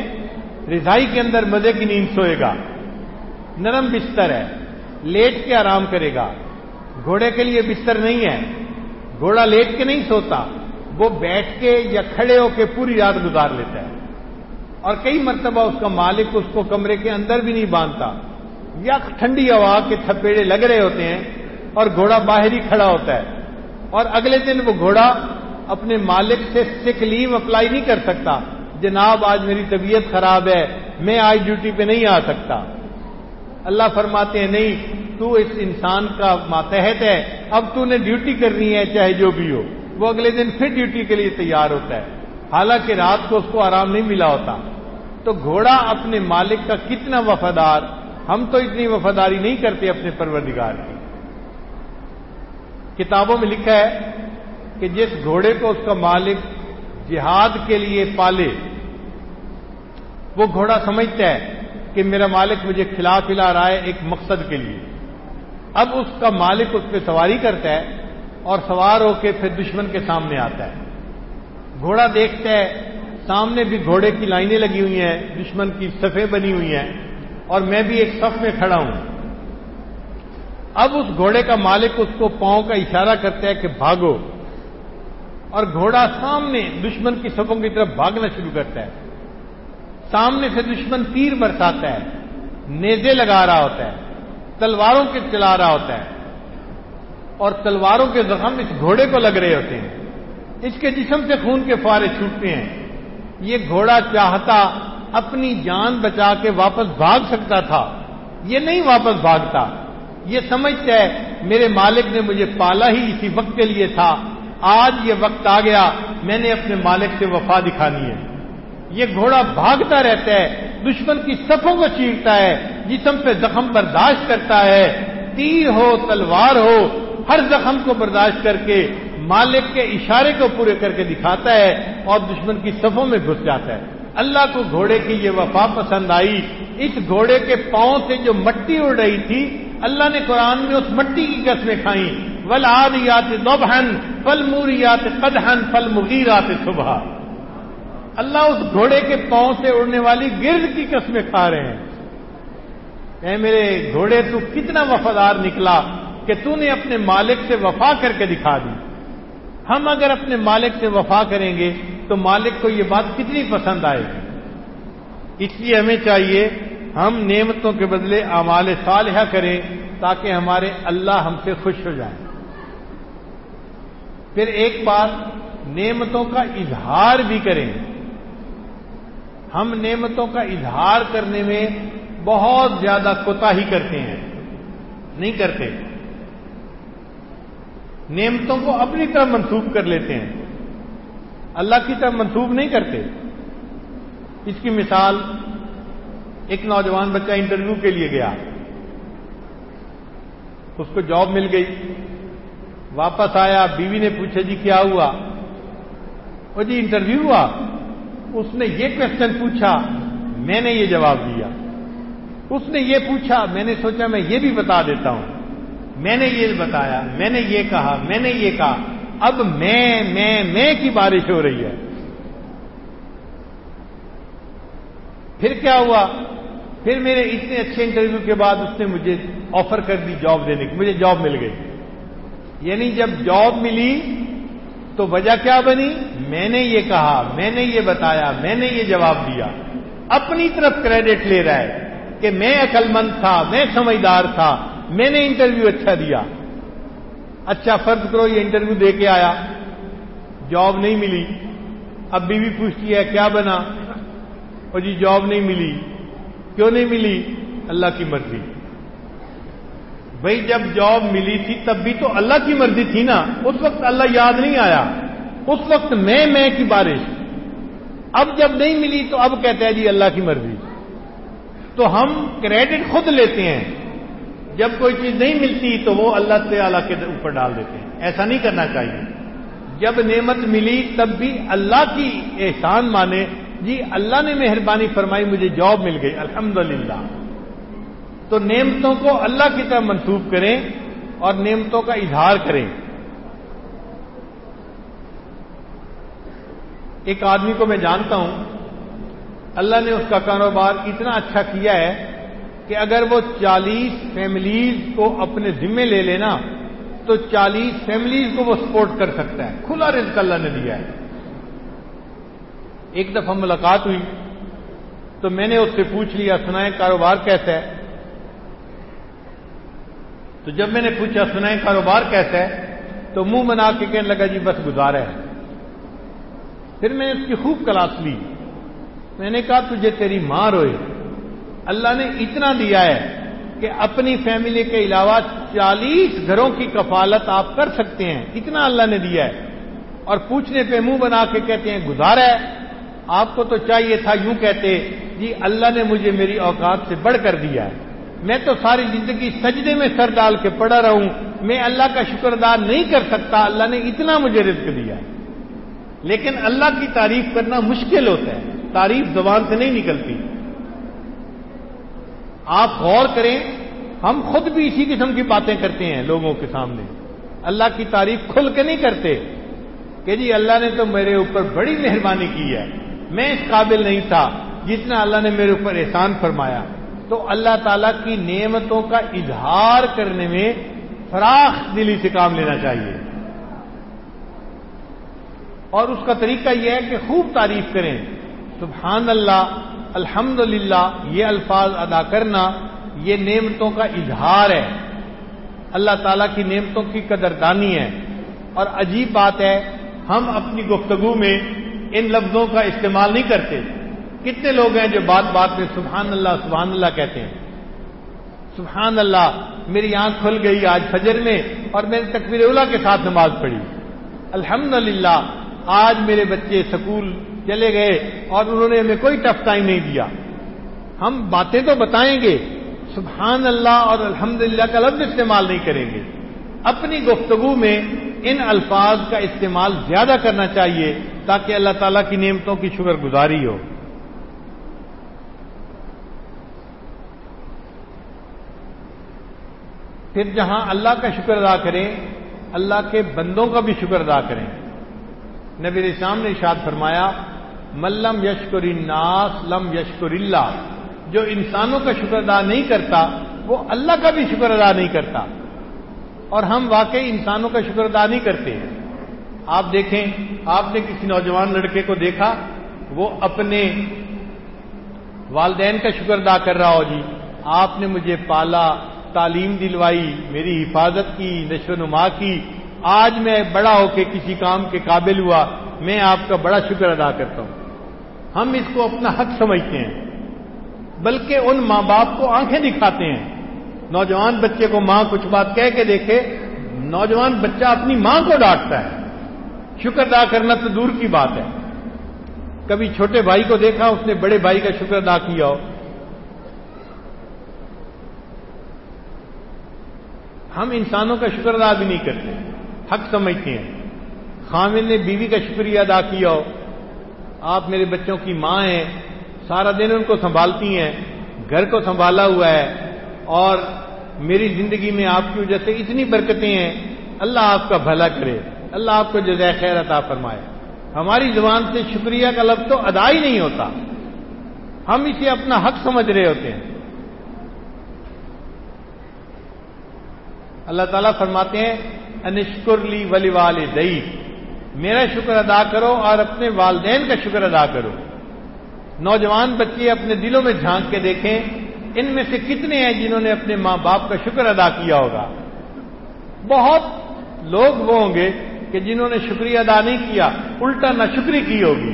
[SPEAKER 1] رضائی کے اندر مزے کی نیند سوئے گا۔ نرم بستر ہے۔ لیٹ کے آرام کرے گا۔ گھوڑے کے لیے بستر نہیں ہے۔ گھوڑا لیٹ کے نہیں سوتا، وہ بیٹھ کے یا کھڑے ہو کے پوری رات گزار لیتا ہے۔ اور کئی مرتبہ اس کا مالک اس کو کمرے کے اندر بھی نہیں باندھتا۔ یا ٹھنڈی ہوا کے تھپیڑے لگ رہے ہوتے ہیں اور گھوڑا باہر ہی کھڑا ہوتا ہے۔ اور اگلے دن وہ گھوڑا اپنے مالک سے سکھ لیو اپلائی نہیں کر سکتا۔ جناب، آج میری طبیعت خراب ہے، میں آج ڈیوٹی پہ نہیں آ سکتا۔ اللہ فرماتے ہیں، نہیں، تو اس انسان کا ماتحت ہے، اب تو نے ڈیوٹی کرنی ہے چاہے جو بھی ہو۔ وہ اگلے دن پھر ڈیوٹی کے لیے تیار ہوتا ہے۔ حالانکہ رات کو اس کو آرام نہیں ملا ہوتا۔ تو گھوڑا اپنے مالک کا کتنا وفادار، ہم تو اتنی وفاداری نہیں کرتے اپنے پروردگار کی۔ کتابوں میں لکھا ہے کہ جس گھوڑے کو اس کا مالک جہاد کے لیے پالے، وہ گھوڑا سمجھتا ہے۔ کہ میرا مالک مجھے کھلا کھلا رہا ہے ایک مقصد کے لیے۔ اب اس کا مالک اس پہ سواری کرتا ہے اور سوار ہو کے پھر دشمن کے سامنے آتا ہے۔ گھوڑا دیکھتا ہے، سامنے بھی گھوڑے کی لائنیں لگی ہوئی ہیں، دشمن کی صفیں بنی ہوئی ہیں اور میں بھی ایک صف میں کھڑا ہوں۔ اب اس گھوڑے کا مالک اس کو پاؤں کا اشارہ کرتا ہے کہ بھاگو۔ اور گھوڑا سامنے دشمن کی صفوں کی طرف بھاگنا شروع کرتا ہے۔ سامنے سے دشمن تیر برساتا ہے، نیزے لگا رہا ہوتا ہے، تلواروں کے چلا رہا ہوتا ہے۔ اور تلواروں کے زخم اس گھوڑے کو لگ رہے ہوتے ہیں۔ اس کے جسم سے خون کے فارے چھوٹتے ہیں۔ یہ گھوڑا چاہتا اپنی جان بچا کے واپس بھاگ سکتا تھا۔ یہ نہیں واپس بھاگتا۔ یہ سمجھتا ہے، میرے مالک نے مجھے پالا ہی اسی وقت کے لیے تھا۔ آج یہ وقت آ گیا، میں نے اپنے مالک سے وفا دکھانی ہے۔ یہ گھوڑا بھاگتا رہتا ہے، دشمن کی صفوں کو چیرتا ہے، جسم پہ زخم برداشت کرتا ہے۔ تیر ہو، تلوار ہو، ہر زخم کو برداشت کر کے مالک کے اشارے کو پورے کر کے دکھاتا ہے اور دشمن کی صفوں میں گھس جاتا ہے۔ اللہ کو گھوڑے کی یہ وفا پسند آئی۔ اس گھوڑے کے پاؤں سے جو مٹی اڑ رہی تھی، اللہ نے قرآن میں اس مٹی کی قسمیں کھائیں۔ ول آدیات دوبہن فل موریات قدہن فل مغیرات صبح اللہ اس گھوڑے کے پاؤں سے اڑنے والی گرد کی قسمیں کھا رہے ہیں۔ اے میرے گھوڑے، تو کتنا وفادار نکلا کہ تو نے اپنے مالک سے وفا کر کے دکھا دی۔ ہم اگر اپنے مالک سے وفا کریں گے، تو مالک کو یہ بات کتنی پسند آئے گی۔ اس لیے ہمیں چاہیے ہم نعمتوں کے بدلے اعمال صالحہ کریں تاکہ ہمارے اللہ ہم سے خوش ہو جائیں۔ پھر ایک بات نعمتوں کا اظہار بھی کریں۔ ہم نعمتوں کا اظہار کرنے میں بہت زیادہ کوتا ہی کرتے ہیں۔ نہیں کرتے۔ نعمتوں کو اپنی طرف منسوخ کر لیتے ہیں۔ اللہ کی طرف منسوخ نہیں کرتے۔ اس کی مثال ایک نوجوان بچہ انٹرویو کے لیے گیا۔ اس کو جاب مل گئی۔ واپس آیا، بیوی نے پوچھا جی کیا ہوا؟ وہ جی انٹرویو ہوا۔ اس نے یہ کوشچن پوچھا، میں نے یہ جواب دیا۔ اس نے یہ پوچھا، میں نے سوچا میں یہ بھی بتا دیتا ہوں۔ میں نے یہ بتایا، میں نے یہ کہا، میں نے یہ کہا۔ اب میں میں میں کی بارش ہو رہی ہے۔ پھر کیا ہوا؟ پھر میرے اتنے اچھے انٹرویو کے بعد اس نے مجھے آفر کر دی جاب دینے کی، مجھے جاب مل گئی۔ یعنی جب جاب ملی تو وجہ کیا بنی؟ میں نے یہ کہا، میں نے یہ بتایا، میں نے یہ جواب دیا۔ اپنی طرف کریڈٹ لے رہا ہے کہ میں عقل مند تھا، میں سمجھدار تھا، میں نے انٹرویو اچھا دیا۔ اچھا فرض کرو، یہ انٹرویو دے کے آیا۔ جاب نہیں ملی۔ اب بیوی پوچھتی ہے، کیا بنا؟ اور جی جاب نہیں ملی۔ کیوں نہیں ملی؟ اللہ کی مرضی۔ بھائی جب جاب ملی تھی، تب بھی تو اللہ کی مرضی تھی نا۔ اس وقت اللہ یاد نہیں آیا۔ اس وقت میں میں کی بارش۔ اب جب نہیں ملی تو اب کہتے ہیں جی اللہ کی مرضی۔ تو ہم کریڈٹ خود لیتے ہیں۔ جب کوئی چیز نہیں ملتی تو وہ اللہ تعالیٰ کے اوپر ڈال دیتے ہیں۔ ایسا نہیں کرنا چاہیے۔ جب نعمت ملی تب بھی اللہ کی احسان مانے۔ جی اللہ نے مہربانی فرمائی، مجھے جاب مل گئی۔ الحمدللہ۔ تو نعمتوں کو اللہ کی طرف منسوخ کریں اور نعمتوں کا اظہار کریں۔ ایک آدمی کو میں جانتا ہوں، اللہ نے اس کا کاروبار اتنا اچھا کیا ہے کہ اگر وہ چالیس فیملیز کو اپنے ذمے لے لینا تو چالیس فیملیز کو وہ سپورٹ کر سکتا ہے۔ کھلا رزق اللہ نے دیا ہے۔ ایک دفعہ ملاقات ہوئی، تو میں نے اس سے پوچھ لیا، سنائیں کاروبار کیسا ہے؟ تو جب میں نے پوچھا سنائیں کاروبار کیسا ہے؟ تو منہ بنا کے کہنے لگا جی بس گزارا ہے. پھر میں نے اس کی خوب کلاس لی۔ میں نے کہا، تجھے تیری ماں روئے۔ اللہ نے اتنا دیا ہے کہ اپنی فیملی کے علاوہ چالیس گھروں کی کفالت آپ کر سکتے ہیں۔ اتنا اللہ نے دیا ہے۔ اور پوچھنے پہ منہ بنا کے کہتے ہیں، گزارا ہے۔ آپ کو تو چاہیے تھا یوں کہتے جی اللہ نے مجھے میری اوقات سے بڑھ کر دیا ہے۔ میں تو ساری زندگی سجدے میں سر ڈال کے پڑا رہوں، میں اللہ کا شکر ادا نہیں کر سکتا، اللہ نے اتنا مجھے رزق دیا۔ لیکن اللہ کی تعریف کرنا مشکل ہوتا ہے، تعریف زبان سے نہیں نکلتی۔ آپ غور کریں، ہم خود بھی اسی قسم کی باتیں کرتے ہیں لوگوں کے سامنے۔ اللہ کی تعریف کھل کے نہیں کرتے کہ جی اللہ نے تو میرے اوپر بڑی مہربانی کی ہے، میں اس قابل نہیں تھا جتنا اللہ نے میرے اوپر احسان فرمایا۔ تو اللہ تعالی کی نعمتوں کا اظہار کرنے میں فراخ دلی سے کام لینا چاہیے۔ اور اس کا طریقہ یہ ہے کہ خوب تعریف کریں۔ سبحان اللہ الحمد یہ الفاظ ادا کرنا، یہ نعمتوں کا اظہار ہے۔ اللہ تعالیٰ کی نعمتوں کی قدردانی ہے۔ اور عجیب بات ہے، ہم اپنی گفتگو میں ان لفظوں کا استعمال نہیں کرتے۔ کتنے لوگ ہیں جو بات بات میں سبحان اللہ سبحان اللہ کہتے ہیں؟ سبحان اللہ، میری آنکھ کھل گئی آج فجر میں اور میں نے تکبیر اولا کے ساتھ نماز پڑھی۔ الحمد آج میرے بچے سکول چلے گئے اور انہوں نے ہمیں کوئی ٹف ٹائم نہیں دیا۔ ہم باتیں تو بتائیں گے، سبحان اللہ اور الحمد کا لفظ استعمال نہیں کریں گے۔ اپنی گفتگو میں ان الفاظ کا استعمال زیادہ کرنا چاہیے تاکہ اللہ تعالیٰ کی نعمتوں کی شکر گزاری ہو۔ پھر جہاں اللہ کا شکر ادا کریں، اللہ کے بندوں کا بھی شکر ادا کریں۔ نبی اسلام نے اشاد فرمایا ملم یشکر الناس لم یشکر اللہ جو انسانوں کا شکر ادا نہیں کرتا، وہ اللہ کا بھی شکر ادا نہیں کرتا۔ اور ہم واقعی انسانوں کا شکر ادا نہیں کرتے۔ آپ دیکھیں، آپ نے کسی نوجوان لڑکے کو دیکھا، وہ اپنے والدین کا شکر ادا کر رہا ہو جی آپ نے مجھے پالا تعلیم دلوائی، میری حفاظت کی، نشو نما کی۔ آج میں بڑا ہو کے کسی کام کے قابل ہوا، میں آپ کا بڑا شکر ادا کرتا ہوں۔ ہم اس کو اپنا حق سمجھتے ہیں، بلکہ ان ماں باپ کو آنکھیں دکھاتے ہیں۔ نوجوان بچے کو ماں کچھ بات کہہ کے دیکھے، نوجوان بچہ اپنی ماں کو ڈانٹتا ہے۔ شکر ادا کرنا تو دور کی بات ہے۔ کبھی چھوٹے بھائی کو دیکھا، اس نے بڑے بھائی کا شکر ادا کیا ہو۔ ہم انسانوں کا شکر ادا بھی نہیں کرتے۔ حق سمجھتے ہیں۔ خامن نے بیوی کا شکریہ ادا کیا ہو۔ آپ میرے بچوں کی ماں ہیں۔ سارا دن ان کو سنبھالتی ہیں۔ گھر کو سنبھالا ہوا ہے۔ اور میری زندگی میں آپ کی وجہ سے اتنی برکتیں ہیں۔ اللہ آپ کا بھلا کرے۔ اللہ آپ کو جزائے خیر عطا فرمائے۔ ہماری زبان سے شکریہ کا لفظ تو ادا ہی نہیں ہوتا۔ ہم اسے اپنا حق سمجھ رہے ہوتے ہیں۔ اللہ تعالیٰ فرماتے ہیں، انشکر لی ولی وال دئی میرا شکر ادا کرو اور اپنے والدین کا شکر ادا کرو. نوجوان بچے اپنے دلوں میں جھانک کے دیکھیں، ان میں سے کتنے ہیں جنہوں نے اپنے ماں باپ کا شکر ادا کیا ہوگا؟ بہت لوگ وہ ہوں گے کہ جنہوں نے شکریہ ادا نہیں کیا، الٹا نہ شکری کی ہوگی.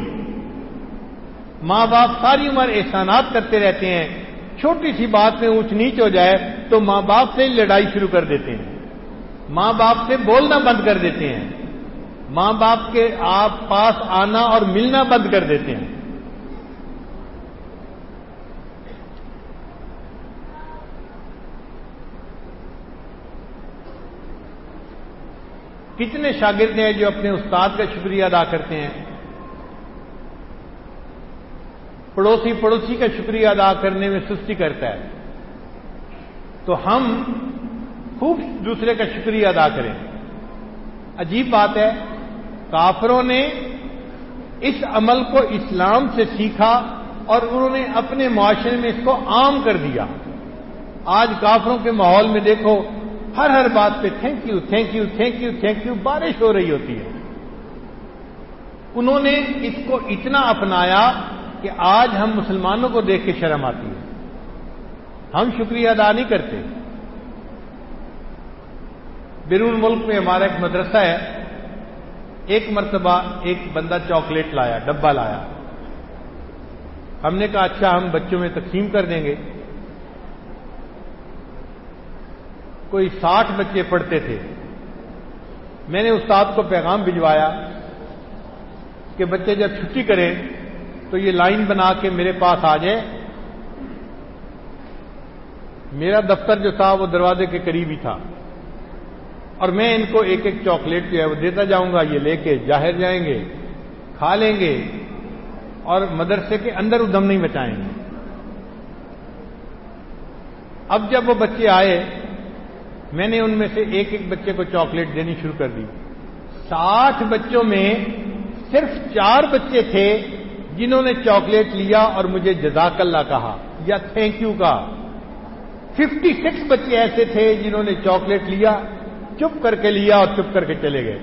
[SPEAKER 1] ماں باپ ساری عمر احسانات کرتے رہتے ہیں چھوٹی سی بات میں اونچ نیچ ہو جائے تو ماں باپ سے لڑائی شروع کر دیتے ہیں۔ ماں باپ سے بولنا بند کر دیتے ہیں۔ ماں باپ کے آپ پاس آنا اور ملنا بند کر دیتے ہیں۔ کتنے شاگرد ہیں جو اپنے استاد کا شکریہ ادا کرتے ہیں۔ پڑوسی پڑوسی کا شکریہ ادا کرنے میں سستی کرتا ہے۔ تو ہم خوب دوسرے کا شکریہ ادا کریں۔ عجیب بات ہے، کافروں نے اس عمل کو اسلام سے سیکھا اور انہوں نے اپنے معاشرے میں اس کو عام کر دیا۔ آج کافروں کے ماحول میں دیکھو، ہر ہر بات پہ thank you thank you thank you thank you بارش ہو رہی ہوتی ہے۔ انہوں نے اس کو اتنا اپنایا کہ آج ہم مسلمانوں کو دیکھ کے شرم آتی ہے۔ ہم شکریہ ادا نہیں کرتے۔ بیرون ملک میں ہمارا ایک مدرسہ ہے۔ ایک مرتبہ ایک بندہ چاکلیٹ لایا ڈبا لایا۔ ہم نے کہا اچھا ہم بچوں میں تقسیم کر دیں گے۔ کوئی ساٹھ بچے پڑھتے تھے۔ میں نے استاد کو پیغام بھجوایا کہ بچے جب چھٹی کریں تو یہ لائن بنا کے میرے پاس آ جائیں میرا دفتر جو تھا وہ دروازے کے قریب ہی تھا۔ اور میں ان کو ایک ایک چاکلیٹ جو ہے وہ دیتا جاؤں گا، یہ لے کے جاہر جائیں گے، کھا لیں گے اور مدرسے کے اندر ادم نہیں بچائیں گے۔ اب جب وہ بچے آئے، میں نے ان میں سے ایک ایک بچے کو چاکلیٹ دینی شروع کر دی۔ ساٹھ بچوں میں صرف چار بچے تھے جنہوں نے چاکلیٹ لیا اور مجھے جزاک اللہ کہا یا تھینک یو کہا۔ ففٹی سکس بچے ایسے تھے جنہوں نے چاکلیٹ لیا، چپ کر کے لیا اور چپ کر کے چلے گئے۔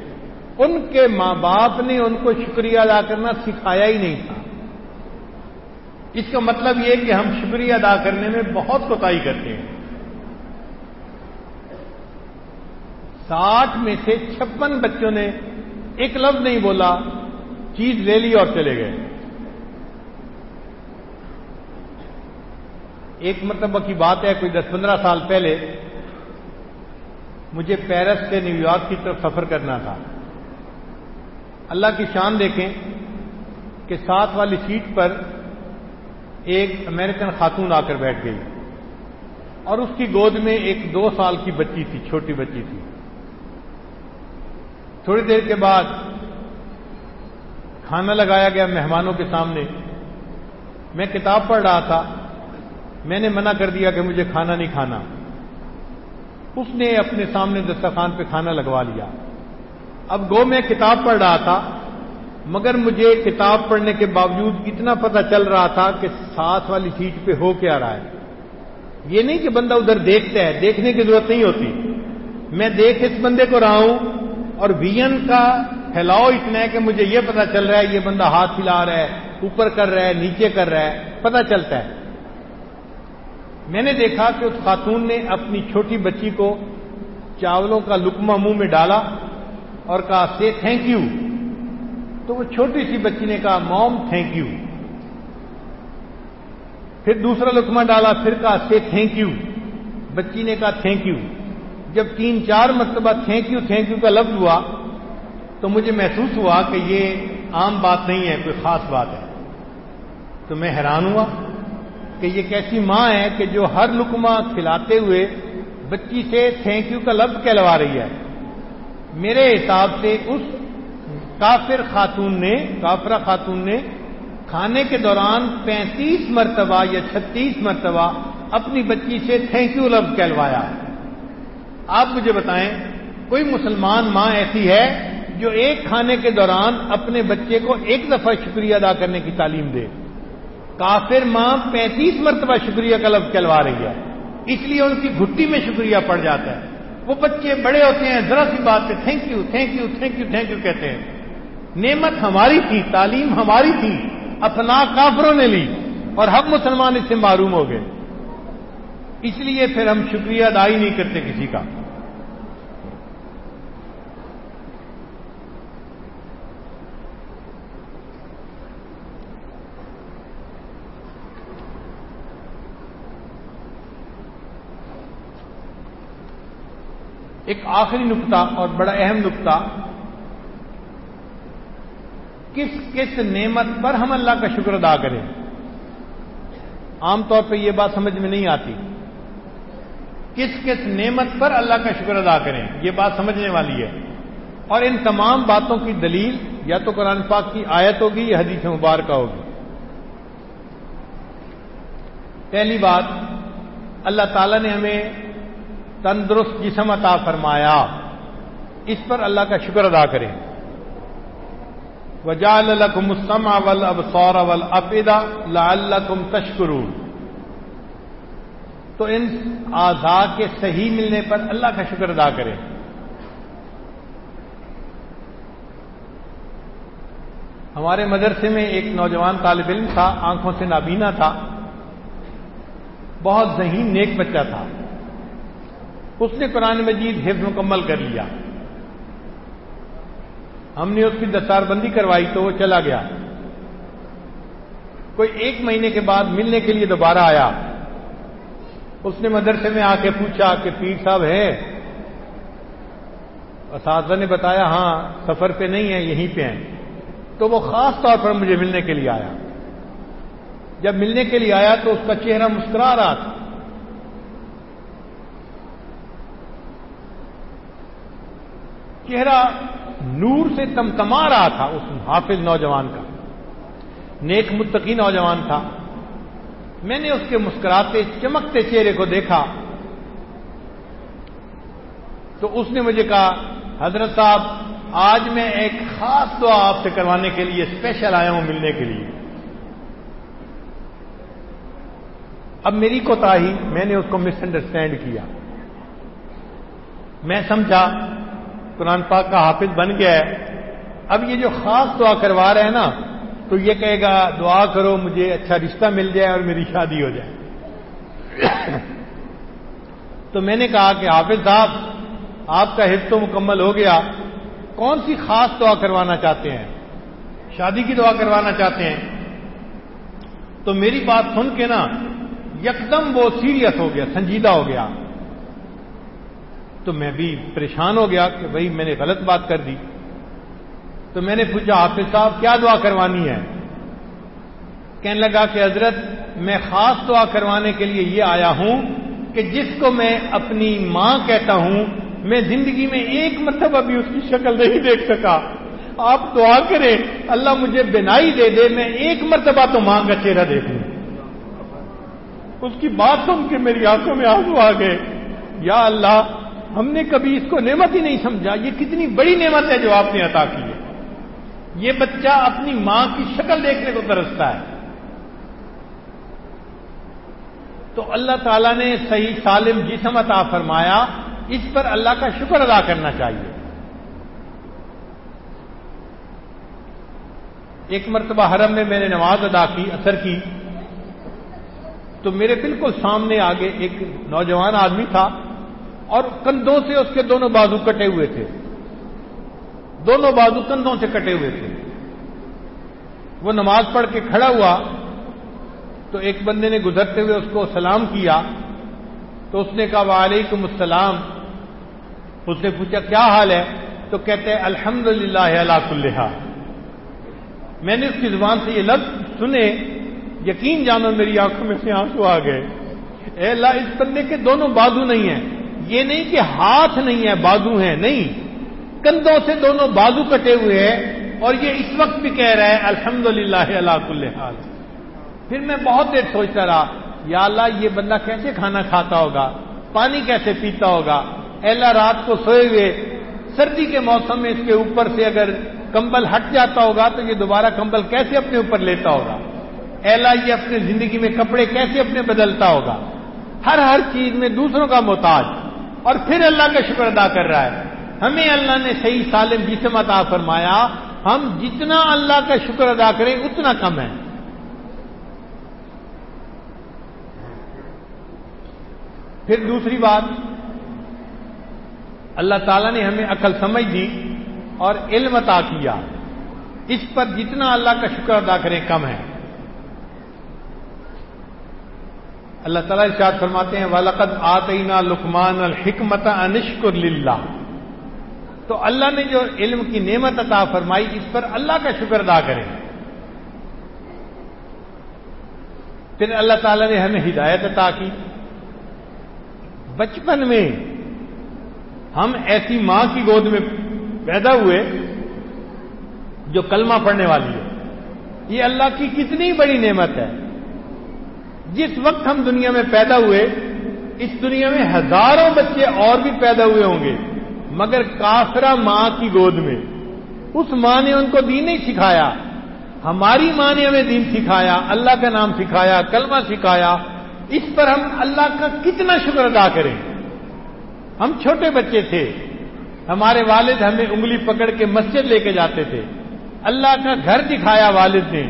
[SPEAKER 1] ان کے ماں باپ نے ان کو شکریہ ادا کرنا سکھایا ہی نہیں تھا۔ اس کا مطلب یہ کہ ہم شکریہ ادا کرنے میں بہت کوتاہی کرتے ہیں۔ ساٹھ میں سے چھپن بچوں نے ایک لفظ نہیں بولا، چیز لے لی اور چلے گئے۔ ایک مرتبہ کی بات ہے، کوئی دس پندرہ سال پہلے مجھے پیرس سے نیو یارک کی طرف سفر کرنا تھا۔ اللہ کی شان دیکھیں کہ ساتھ والی سیٹ پر ایک امریکن خاتون آ کر بیٹھ گئی۔ اور اس کی گود میں ایک دو سال کی بچی تھی، چھوٹی بچی تھی۔ تھوڑی دیر کے بعد کھانا لگایا گیا مہمانوں کے سامنے۔ میں کتاب پڑھ رہا تھا۔ میں نے منع کر دیا کہ مجھے کھانا نہیں کھانا۔ اس نے اپنے سامنے دسترخوان پہ کھانا لگوا لیا۔ اب گو میں کتاب پڑھ رہا تھا، مگر مجھے کتاب پڑھنے کے باوجود اتنا پتہ چل رہا تھا کہ ساتھ والی سیٹ پہ ہو کے آ رہا ہے۔ یہ نہیں کہ بندہ ادھر دیکھتا ہے، دیکھنے کی ضرورت نہیں ہوتی۔ میں دیکھ اس بندے کو رہا ہوں اور وین کا پھیلاؤ اتنا ہے کہ مجھے یہ پتا چل رہا ہے، یہ بندہ ہاتھ ہلا رہا ہے، اوپر کر رہا ہے، نیچے کر رہا ہے پتا چلتا ہے۔ میں نے دیکھا کہ اس خاتون نے اپنی چھوٹی بچی کو چاولوں کا لکما منہ میں ڈالا اور کہا سے تھینک یو تو وہ چھوٹی سی بچی نے کہا موم تھینک یو پھر دوسرا لکما ڈالا، پھر کہا سے تھینک یو بچی نے کہا تھینک یو جب تین چار مرتبہ تھینک یو تھینک یو کا لفظ ہوا، تو مجھے محسوس ہوا کہ یہ عام بات نہیں ہے، کوئی خاص بات ہے۔ تو میں حیران ہوا کہ یہ کیسی ماں ہے کہ جو ہر لکما کھلاتے ہوئے بچی سے تھینک یو کا لفظ کہلوا رہی ہے۔ میرے حساب سے اس کافر خاتون نے، کافرہ خاتون نے کھانے کے دوران پینتیس مرتبہ یا چھتیس مرتبہ اپنی بچی سے تھینک یو لفظ کہلوایا۔ آپ مجھے بتائیں، کوئی مسلمان ماں ایسی ہے جو ایک کھانے کے دوران اپنے بچے کو ایک دفعہ شکریہ ادا کرنے کی تعلیم دے؟ کافر ماں پینتیس مرتبہ شکریہ کا لفظ چلوا رہی ہے۔ اس لیے ان کی گھٹی میں شکریہ پڑ جاتا ہے۔ وہ بچے بڑے ہوتے ہیں، ذرا سی بات پہ thank you thank you thank you thank you کہتے ہیں۔ نعمت ہماری تھی، تعلیم ہماری تھی، اپنا کافروں نے لی اور ہم مسلمان اس سے معروم ہو گئے۔ اس لیے پھر ہم شکریہ ادا ہی نہیں کرتے کسی کا۔ ایک آخری نقطہ اور بڑا اہم نقطہ، کس کس نعمت پر ہم اللہ کا شکر ادا کریں؟ عام طور پہ یہ بات سمجھ میں نہیں آتی۔ کس کس نعمت پر اللہ کا شکر ادا کریں؟ یہ بات سمجھنے والی ہے۔ اور ان تمام باتوں کی دلیل، یا تو قرآن پاک کی آیت ہوگی، یا حدیث مبارکہ ہوگی۔ پہلی بات، اللہ تعالیٰ نے ہمیں تندرست جسم عطا فرمایا۔ اس پر اللہ کا شکر ادا کریں۔ وجال الکم مسم اول اب سور لعلکم تشکرون۔ تو ان آزا کے صحیح ملنے پر اللہ کا شکر ادا کریں۔ ہمارے مدرسے میں ایک نوجوان طالب علم تھا، آنکھوں سے نابینا تھا۔ بہت ذہین، نیک بچہ تھا۔ اس نے قرآن مجید حفظ مکمل کر لیا۔ ہم نے اس کی دستار بندی کروائی تو وہ چلا گیا۔ کوئی ایک مہینے کے بعد ملنے کے لیے دوبارہ آیا۔ اس نے مدرسے میں آ کے پوچھا کہ پیر صاحب ہے اساتذہ نے بتایا ہاں سفر پہ نہیں ہے یہیں پہ ہیں۔ تو وہ خاص طور پر مجھے ملنے کے لیے آیا۔ جب ملنے کے لیے آیا تو اس کا چہرہ مسکرا رہا تھا۔ چہرہ نور سے تمتما رہا تھا، اس حافظ نوجوان کا، نیک متقی نوجوان تھا۔ میں نے اس کے مسکراتے، چمکتے چہرے کو دیکھا۔ تو اس نے مجھے کہا، حضرت صاحب، آج میں ایک خاص دعا آپ سے کروانے کے لیے اسپیشل آیا ہوں ملنے کے لیے۔ اب میری کوتا ہی میں نے اس کو مس انڈرسٹینڈ کیا۔ میں سمجھا قرآن پاک کا حافظ بن گیا ہے۔ اب یہ جو خاص دعا کروا رہے ہیں نا، تو یہ کہے گا، دعا کرو، مجھے اچھا رشتہ مل جائے اور میری شادی ہو جائے۔ تو میں نے کہا کہ حافظ صاحب، آپ کا حصہ تو مکمل ہو گیا۔ کون سی خاص دعا کروانا چاہتے ہیں؟ شادی کی دعا کروانا چاہتے ہیں؟ تو میری بات سن کے نا، یکدم وہ سیریس ہو گیا، سنجیدہ ہو گیا۔ تو میں بھی پریشان ہو گیا کہ بھائی میں نے غلط بات کر دی۔ تو میں نے پوچھا، حافظ صاحب، کیا دعا کروانی ہے؟ کہنے لگا کہ حضرت، میں خاص دعا کروانے کے لیے یہ آیا ہوں کہ جس کو میں اپنی ماں کہتا ہوں، میں زندگی میں ایک مرتبہ بھی اس کی شکل نہیں دیکھ سکا۔ آپ دعا کریں، اللہ مجھے بینائی دے دے، میں ایک مرتبہ تو ماں کا چہرہ دیکھوں اس کی بات سن کے میری آنکھوں میں آنسو آ گئے۔ یا اللہ ہم نے کبھی اس کو نعمت ہی نہیں سمجھا۔ یہ کتنی بڑی نعمت ہے جو آپ نے عطا کی ہے۔ یہ بچہ اپنی ماں کی شکل دیکھنے کو ترستا ہے۔ تو اللہ تعالیٰ نے صحیح سالم جسم عطا فرمایا۔ اس پر اللہ کا شکر ادا کرنا چاہیے۔ ایک مرتبہ حرم میں میں نے نماز ادا کی، اثر کی۔ تو میرے بالکل سامنے آگے ایک نوجوان آدمی تھا۔ اور کندھوں سے اس کے دونوں بازو کٹے ہوئے تھے۔ دونوں بازو کندھوں سے کٹے ہوئے تھے۔ وہ نماز پڑھ کے کھڑا ہوا تو ایک بندے نے گزرتے ہوئے اس کو سلام کیا۔ تو اس نے کہا، وعلیکم السلام. اس نے پوچھا، کیا حال ہے؟ تو کہتے ہیں الحمد للہ اللہ میں نے اس کی زبان سے یہ لفظ سنے، یقین جانو میری آنکھوں میں سے آنسو آ گئے۔ اے اللہ، اس بندے کے دونوں بازو نہیں ہیں۔ یہ نہیں کہ ہاتھ نہیں ہے، بازو ہیں، نہیں۔ کندھوں سے دونوں بازو کٹے ہوئے ہیں اور یہ اس وقت بھی کہہ رہا ہے الحمد للہ اللہ حال۔ پھر میں بہت دیر سوچتا رہا، یا اللہ، یہ بندہ کیسے کھانا کھاتا ہوگا؟ پانی کیسے پیتا ہوگا؟ اللہ رات کو سوئے ہوئے، سردی کے موسم میں اس کے اوپر سے اگر کمبل ہٹ جاتا ہوگا تو یہ دوبارہ کمبل کیسے اپنے اوپر لیتا ہوگا؟ اللہ یہ اپنی زندگی میں کپڑے کیسے اپنے بدلتا ہوگا؟ ہر ہر چیز میں دوسروں کا محتاج۔ اور پھر اللہ کا شکر ادا کر رہا ہے۔ ہمیں اللہ نے صحیح سالم جسم عطا فرمایا، ہم جتنا اللہ کا شکر ادا کریں، اتنا کم ہے۔ پھر دوسری بات، اللہ تعالیٰ نے ہمیں عقل سمجھ دی اور علم عطا کیا۔ اس پر جتنا اللہ کا شکر ادا کریں، کم ہے۔ اللہ تعالیٰ ارشاد فرماتے ہیں والد آتینا لکمان الحکمت انشکر للہ. تو اللہ نے جو علم کی نعمت عطا فرمائی، اس پر اللہ کا شکر ادا کریں۔ پھر اللہ تعالیٰ نے ہمیں ہدایت عطا کی۔ بچپن میں ہم ایسی ماں کی گود میں پیدا ہوئے جو کلمہ پڑھنے والی ہے۔ یہ اللہ کی کتنی بڑی نعمت ہے۔ جس وقت ہم دنیا میں پیدا ہوئے، اس دنیا میں ہزاروں بچے اور بھی پیدا ہوئے ہوں گے، مگر کافرہ ماں کی گود میں۔ اس ماں نے ان کو دین نہیں سکھایا، ہماری ماں نے ہمیں دین سکھایا، اللہ کا نام سکھایا، کلمہ سکھایا۔ اس پر ہم اللہ کا کتنا شکر ادا کریں۔ ہم چھوٹے بچے تھے، ہمارے والد ہمیں انگلی پکڑ کے مسجد لے کے جاتے تھے۔ اللہ کا گھر دکھایا والد نے۔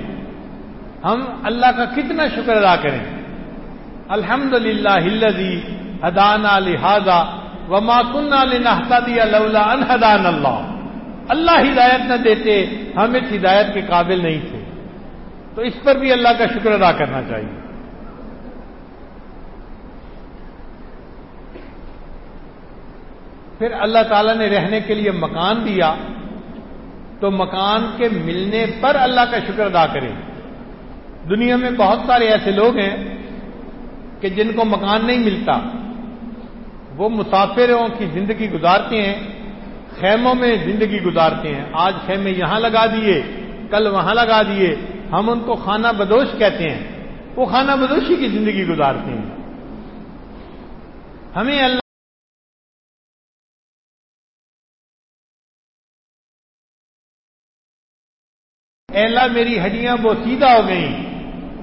[SPEAKER 1] ہم اللہ کا کتنا شکر ادا کریں۔ الحمد للہ ہلدی حدانہ لہذا وما کنہ لنحتا دیا لولا انہدان اللہ۔ اللہ ہدایت نہ دیتے، ہم اس ہدایت کے قابل نہیں تھے۔ تو اس پر بھی اللہ کا شکر ادا کرنا چاہیے۔ پھر اللہ تعالیٰ نے رہنے کے لیے مکان دیا۔ تو مکان کے ملنے پر اللہ کا شکر ادا کریں۔ دنیا میں بہت سارے ایسے لوگ ہیں کہ جن کو مکان نہیں ملتا۔ وہ مسافروں کی زندگی گزارتے ہیں، خیموں میں زندگی گزارتے ہیں۔ آج خیمے یہاں لگا دیے، کل وہاں لگا دیے۔ ہم ان کو خانہ بدوش کہتے ہیں۔ وہ خانہ بدوشی کی زندگی گزارتے ہیں۔ ہمیں اللہ ایلا میری ہڈیاں وہ سیدھا ہو گئیں۔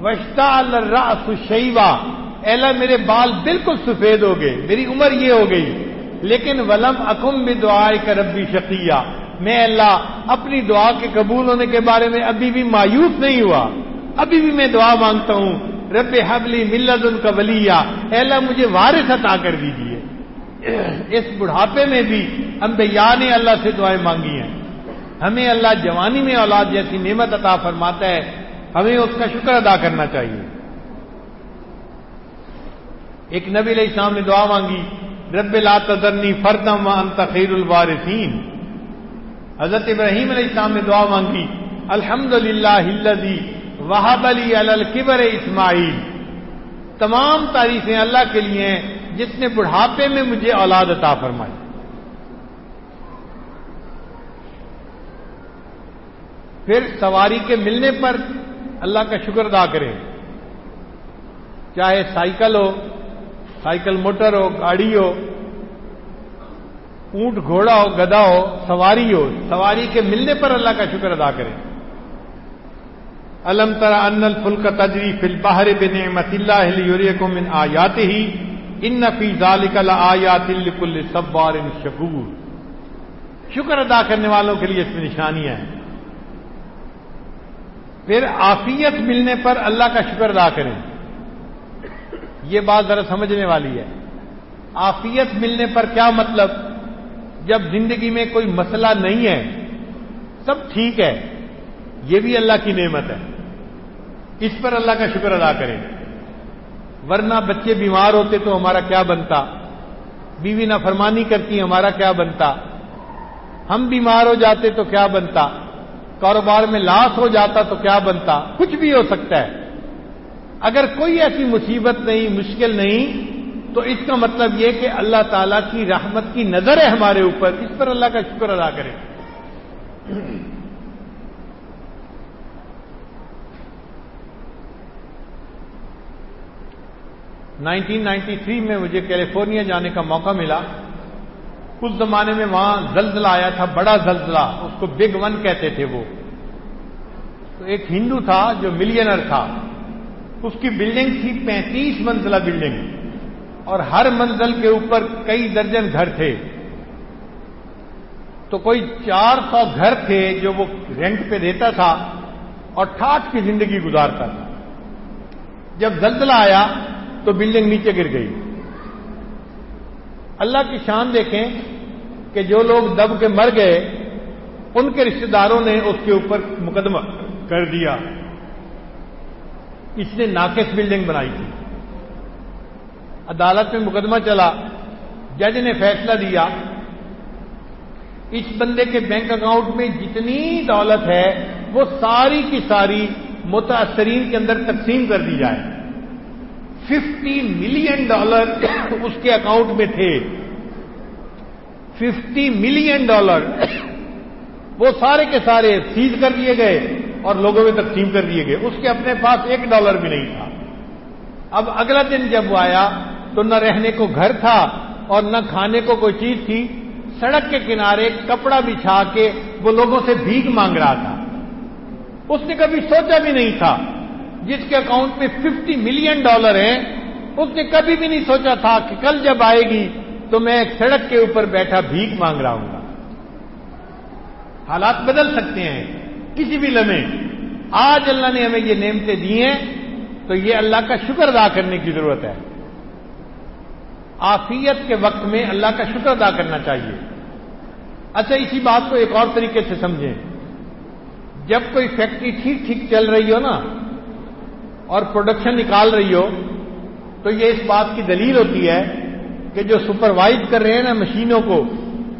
[SPEAKER 1] وشتا الراس شیوا ایلا میرے بال بالکل سفید ہو گئے، میری عمر یہ ہو گئی۔ لیکن ولم اکم بھی دعائے کا ربی شقیہ میں اللہ، اپنی دعا کے قبول ہونے کے بارے میں ابھی بھی مایوس نہیں ہوا۔ ابھی بھی میں دعا مانگتا ہوں۔ رب حبلی ملت ان کا ولیہ۔ اللہ، مجھے وارث عطا کر دیجیے اس بڑھاپے میں بھی انبیاء نے اللہ سے دعائیں مانگی ہیں۔ ہمیں اللہ جوانی میں اولاد جیسی نعمت عطا فرماتا ہے۔ ہمیں اس کا شکر ادا کرنا چاہیے۔ ایک نبی علیہ السلام نے دعا مانگی، رب لا تذرنی فردم انت خیر الوارثین۔ حضرت ابراہیم علیہ السلام نے دعا مانگی الحمد للہ وحب علی الکبر اسماعیل۔ تمام تعریفیں اللہ کے لیے ہیں، جس نے بڑھاپے میں مجھے اولاد عطا فرمائی۔ پھر سواری کے ملنے پر اللہ کا شکر ادا کریں۔ چاہے سائیکل ہو، سائیکل موٹر ہو، گاڑی ہو، اونٹ گھوڑا ہو گدا ہو، سواری ہو، سواری کے ملنے پر اللہ کا شکر ادا کریں۔ الم ترا ان الفل کا تجری فل باہر بن مت اللہ کو من آیات ہی ان نفی ذالکل آیات الکل سبار شکور۔ شکر ادا کرنے والوں کے لیے اس میں نشانیاں ہیں۔ پھر آفیت ملنے پر اللہ کا شکر ادا کریں۔ یہ بات ذرا سمجھنے والی ہے۔ آفیت ملنے پر کیا مطلب؟ جب زندگی میں کوئی مسئلہ نہیں ہے، سب ٹھیک ہے۔ یہ بھی اللہ کی نعمت ہے۔ اس پر اللہ کا شکر ادا کریں۔ ورنہ بچے بیمار ہوتے تو ہمارا کیا بنتا؟ بیوی نہ فرمانی کرتی، ہمارا کیا بنتا؟ ہم بیمار ہو جاتے تو کیا بنتا؟ کاروبار میں لاس ہو جاتا تو کیا بنتا؟ کچھ بھی ہو سکتا ہے۔ اگر کوئی ایسی مصیبت نہیں، مشکل نہیں، تو اس کا مطلب یہ کہ اللہ تعالی کی رحمت کی نظر ہے ہمارے اوپر۔ اس پر اللہ کا شکر ادا کریں۔ نائنٹین نائنٹی تھری میں مجھے کیلیفورنیا جانے کا موقع ملا۔ اس زمانے میں وہاں زلزلہ آیا تھا، بڑا زلزلہ، اس کو بگ ون کہتے تھے وہ۔ تو ایک ہندو تھا جو ملینر تھا، اس کی بلڈنگ تھی پینتیس منزلہ بلڈنگ اور ہر منزل کے اوپر کئی درجن گھر تھے۔ تو کوئی چار سو گھر تھے جو وہ رینٹ پہ دیتا تھا اور ٹھاٹ کی زندگی گزارتا تھا۔ جب زلزلہ آیا تو بلڈنگ نیچے گر گئی۔ اللہ کی شان دیکھیں کہ جو لوگ دب کے مر گئے، ان کے رشتہ داروں نے اس کے اوپر مقدمہ کر دیا۔ اس نے ناقص بلڈنگ بنائی۔ تھی عدالت میں مقدمہ چلا، جج نے فیصلہ دیا، اس بندے کے بینک اکاؤنٹ میں جتنی دولت ہے، وہ ساری کی ساری متاثرین کے اندر تقسیم کر دی جائے۔ ففٹی ملین ڈالر اس کے اکاؤنٹ میں تھے۔ Fifty million dollar. وہ سارے کے سارے سیز کر دیے گئے اور لوگوں میں تقسیم کر دیے گئے۔ اس کے اپنے پاس ایک ڈالر بھی نہیں تھا۔ اب اگلا دن جب وہ آیا تو نہ رہنے کو گھر تھا اور نہ کھانے کو کوئی چیز تھی۔ سڑک کے کنارے کپڑا بچھا کے وہ لوگوں سے بھیگ مانگ رہا تھا۔ اس نے کبھی سوچا بھی نہیں تھا۔ جس کے اکاؤنٹ میں ففٹی ملین ڈالر ہیں، اس نے کبھی بھی نہیں سوچا تھا کہ کل جب آئے گی تو میں ایک سڑک کے اوپر بیٹھا بھیگ مانگ رہا ہوں گا۔ حالات بدل سکتے ہیں، کسی بھی لمحے۔ آج اللہ نے ہمیں یہ نعمتیں دی ہیں، تو یہ اللہ کا شکر ادا کرنے کی ضرورت ہے۔ آفیت کے وقت میں اللہ کا شکر ادا کرنا چاہیے۔ اچھا اسی بات کو ایک اور طریقے سے سمجھیں۔ جب کوئی فیکٹری ٹھیک ٹھیک چل رہی ہو نا اور پروڈکشن نکال رہی ہو، تو یہ اس بات کی دلیل ہوتی ہے کہ جو سپروائز کر رہے ہیں نا مشینوں کو،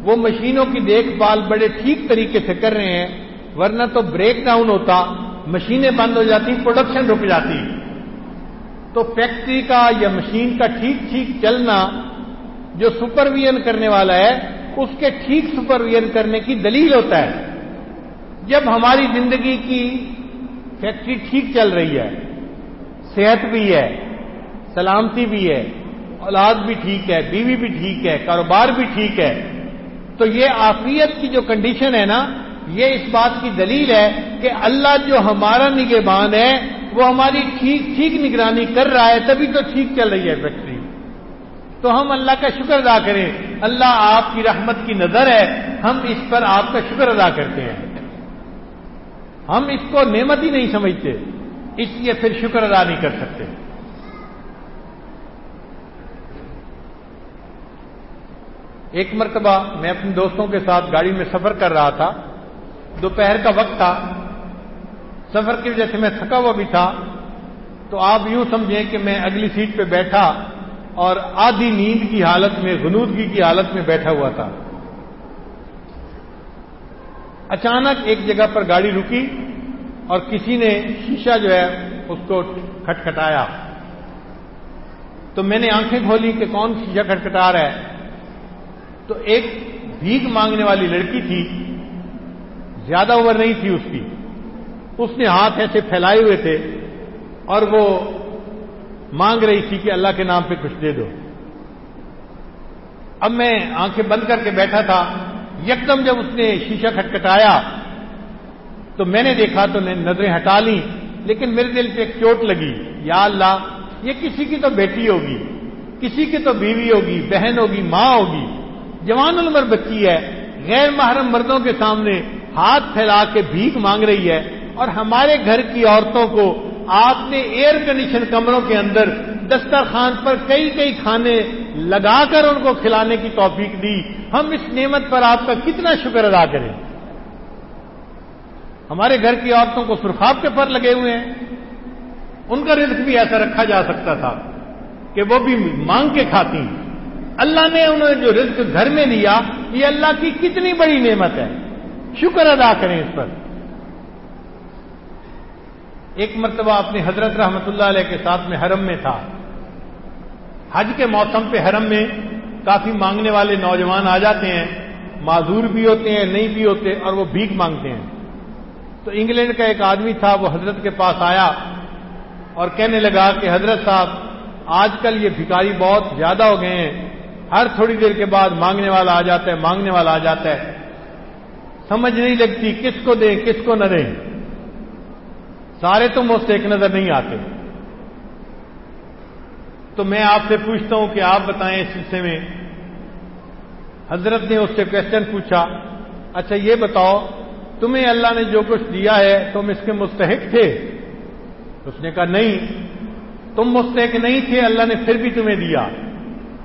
[SPEAKER 1] وہ مشینوں کی دیکھ بھال بڑے ٹھیک طریقے سے کر رہے ہیں، ورنہ تو بریک ڈاؤن ہوتا، مشینیں بند ہو جاتی پروڈکشن رک جاتی۔ تو فیکٹری کا یا مشین کا ٹھیک ٹھیک چلنا جو سپرویژن کرنے والا ہے، اس کے ٹھیک سپرویژن کرنے کی دلیل ہوتا ہے۔ جب ہماری زندگی کی فیکٹری ٹھیک چل رہی ہے صحت بھی ہے، سلامتی بھی ہے، اولاد بھی ٹھیک ہے، بیوی بھی ٹھیک ہے، کاروبار بھی ٹھیک ہے۔ تو یہ آفیت کی جو کنڈیشن ہے نا، یہ اس بات کی دلیل ہے کہ اللہ جو ہمارا نگہبان ہے، وہ ہماری ٹھیک ٹھیک نگرانی کر رہا ہے، تبھی تو ٹھیک چل رہی ہے فیکٹری۔ تو ہم اللہ کا شکر ادا کریں۔ اللہ آپ کی رحمت کی نظر ہے، ہم اس پر آپ کا شکر ادا کرتے ہیں۔ ہم اس کو نعمت ہی نہیں سمجھتے۔ اس لیے پھر شکر ادا نہیں کر سکتے۔ ایک مرتبہ میں اپنے دوستوں کے ساتھ گاڑی میں سفر کر رہا تھا۔ دوپہر کا وقت تھا۔ سفر کی وجہ سے میں تھکا ہوا بھی تھا۔ تو آپ یوں سمجھیں کہ میں اگلی سیٹ پہ بیٹھا اور آدھی نیند کی حالت میں، غنودگی کی حالت میں بیٹھا ہوا تھا۔ اچانک ایک جگہ پر گاڑی رکی۔ اور کسی نے شیشہ جو ہے اس کو کھٹکھٹایا۔ تو میں نے آنکھیں کھولی کہ کون شیشہ کھٹکھٹا رہا ہے۔ تو ایک بھیک مانگنے والی لڑکی تھی، زیادہ عمر نہیں تھی اس کی۔ اس نے ہاتھ ایسے پھیلائے ہوئے تھے اور وہ مانگ رہی تھی کہ اللہ کے نام پہ کچھ دے دو۔ اب میں آنکھیں بند کر کے بیٹھا تھا۔ یکدم جب اس نے شیشہ کھٹکھٹایا تو میں نے دیکھا تو نے نظریں ہٹا لی لیکن میرے دل پہ ایک چوٹ لگی۔ یا اللہ، یہ کسی کی تو بیٹی ہوگی، کسی کی تو بیوی ہوگی، بہن ہوگی، ماں ہوگی۔ جوان العمر بچی ہے، غیر محرم مردوں کے سامنے ہاتھ پھیلا کے بھیک مانگ رہی ہے۔ اور ہمارے گھر کی عورتوں کو آپ نے ایئر کنڈیشن کمروں کے اندر دسترخوان پر کئی کئی کھانے لگا کر ان کو کھلانے کی توفیق دی۔ ہم اس نعمت پر آپ کا کتنا شکر ادا کریں۔ ہمارے گھر کی عورتوں کو سرخاب کے پر لگے ہوئے ہیں۔ ان کا رزق بھی ایسا رکھا جا سکتا تھا کہ وہ بھی مانگ کے کھاتی ہیں۔ اللہ نے انہیں جو رزق گھر میں لیا یہ اللہ کی کتنی بڑی نعمت ہے۔ شکر ادا کریں اس پر۔ ایک مرتبہ اپنے حضرت رحمت اللہ علیہ کے ساتھ میں حرم میں تھا۔ حج کے موسم پہ حرم میں کافی مانگنے والے نوجوان آ جاتے ہیں، معذور بھی ہوتے ہیں، نہیں بھی ہوتے اور وہ بھیک مانگتے ہیں۔ تو انگلینڈ کا ایک آدمی تھا، وہ حضرت کے پاس آیا اور کہنے لگا کہ حضرت صاحب، آج کل یہ بھکاری بہت زیادہ ہو گئے ہیں۔ ہر تھوڑی دیر کے بعد مانگنے والا آ جاتا ہے، مانگنے والا آ جاتا ہے۔ سمجھ نہیں لگتی کس کو دیں، کس کو نہ دیں۔ سارے تو مجھ سے ایک نظر نہیں آتے۔ تو میں آپ سے پوچھتا ہوں کہ آپ بتائیں اس سلسلے میں۔ حضرت نے اس سے کوشچن پوچھا اچھا یہ بتاؤ تمہیں اللہ نے جو کچھ دیا ہے، تم اس کے مستحق تھے۔ اس نے کہا، نہیں، تم مستحق نہیں تھے، اللہ نے پھر بھی تمہیں دیا۔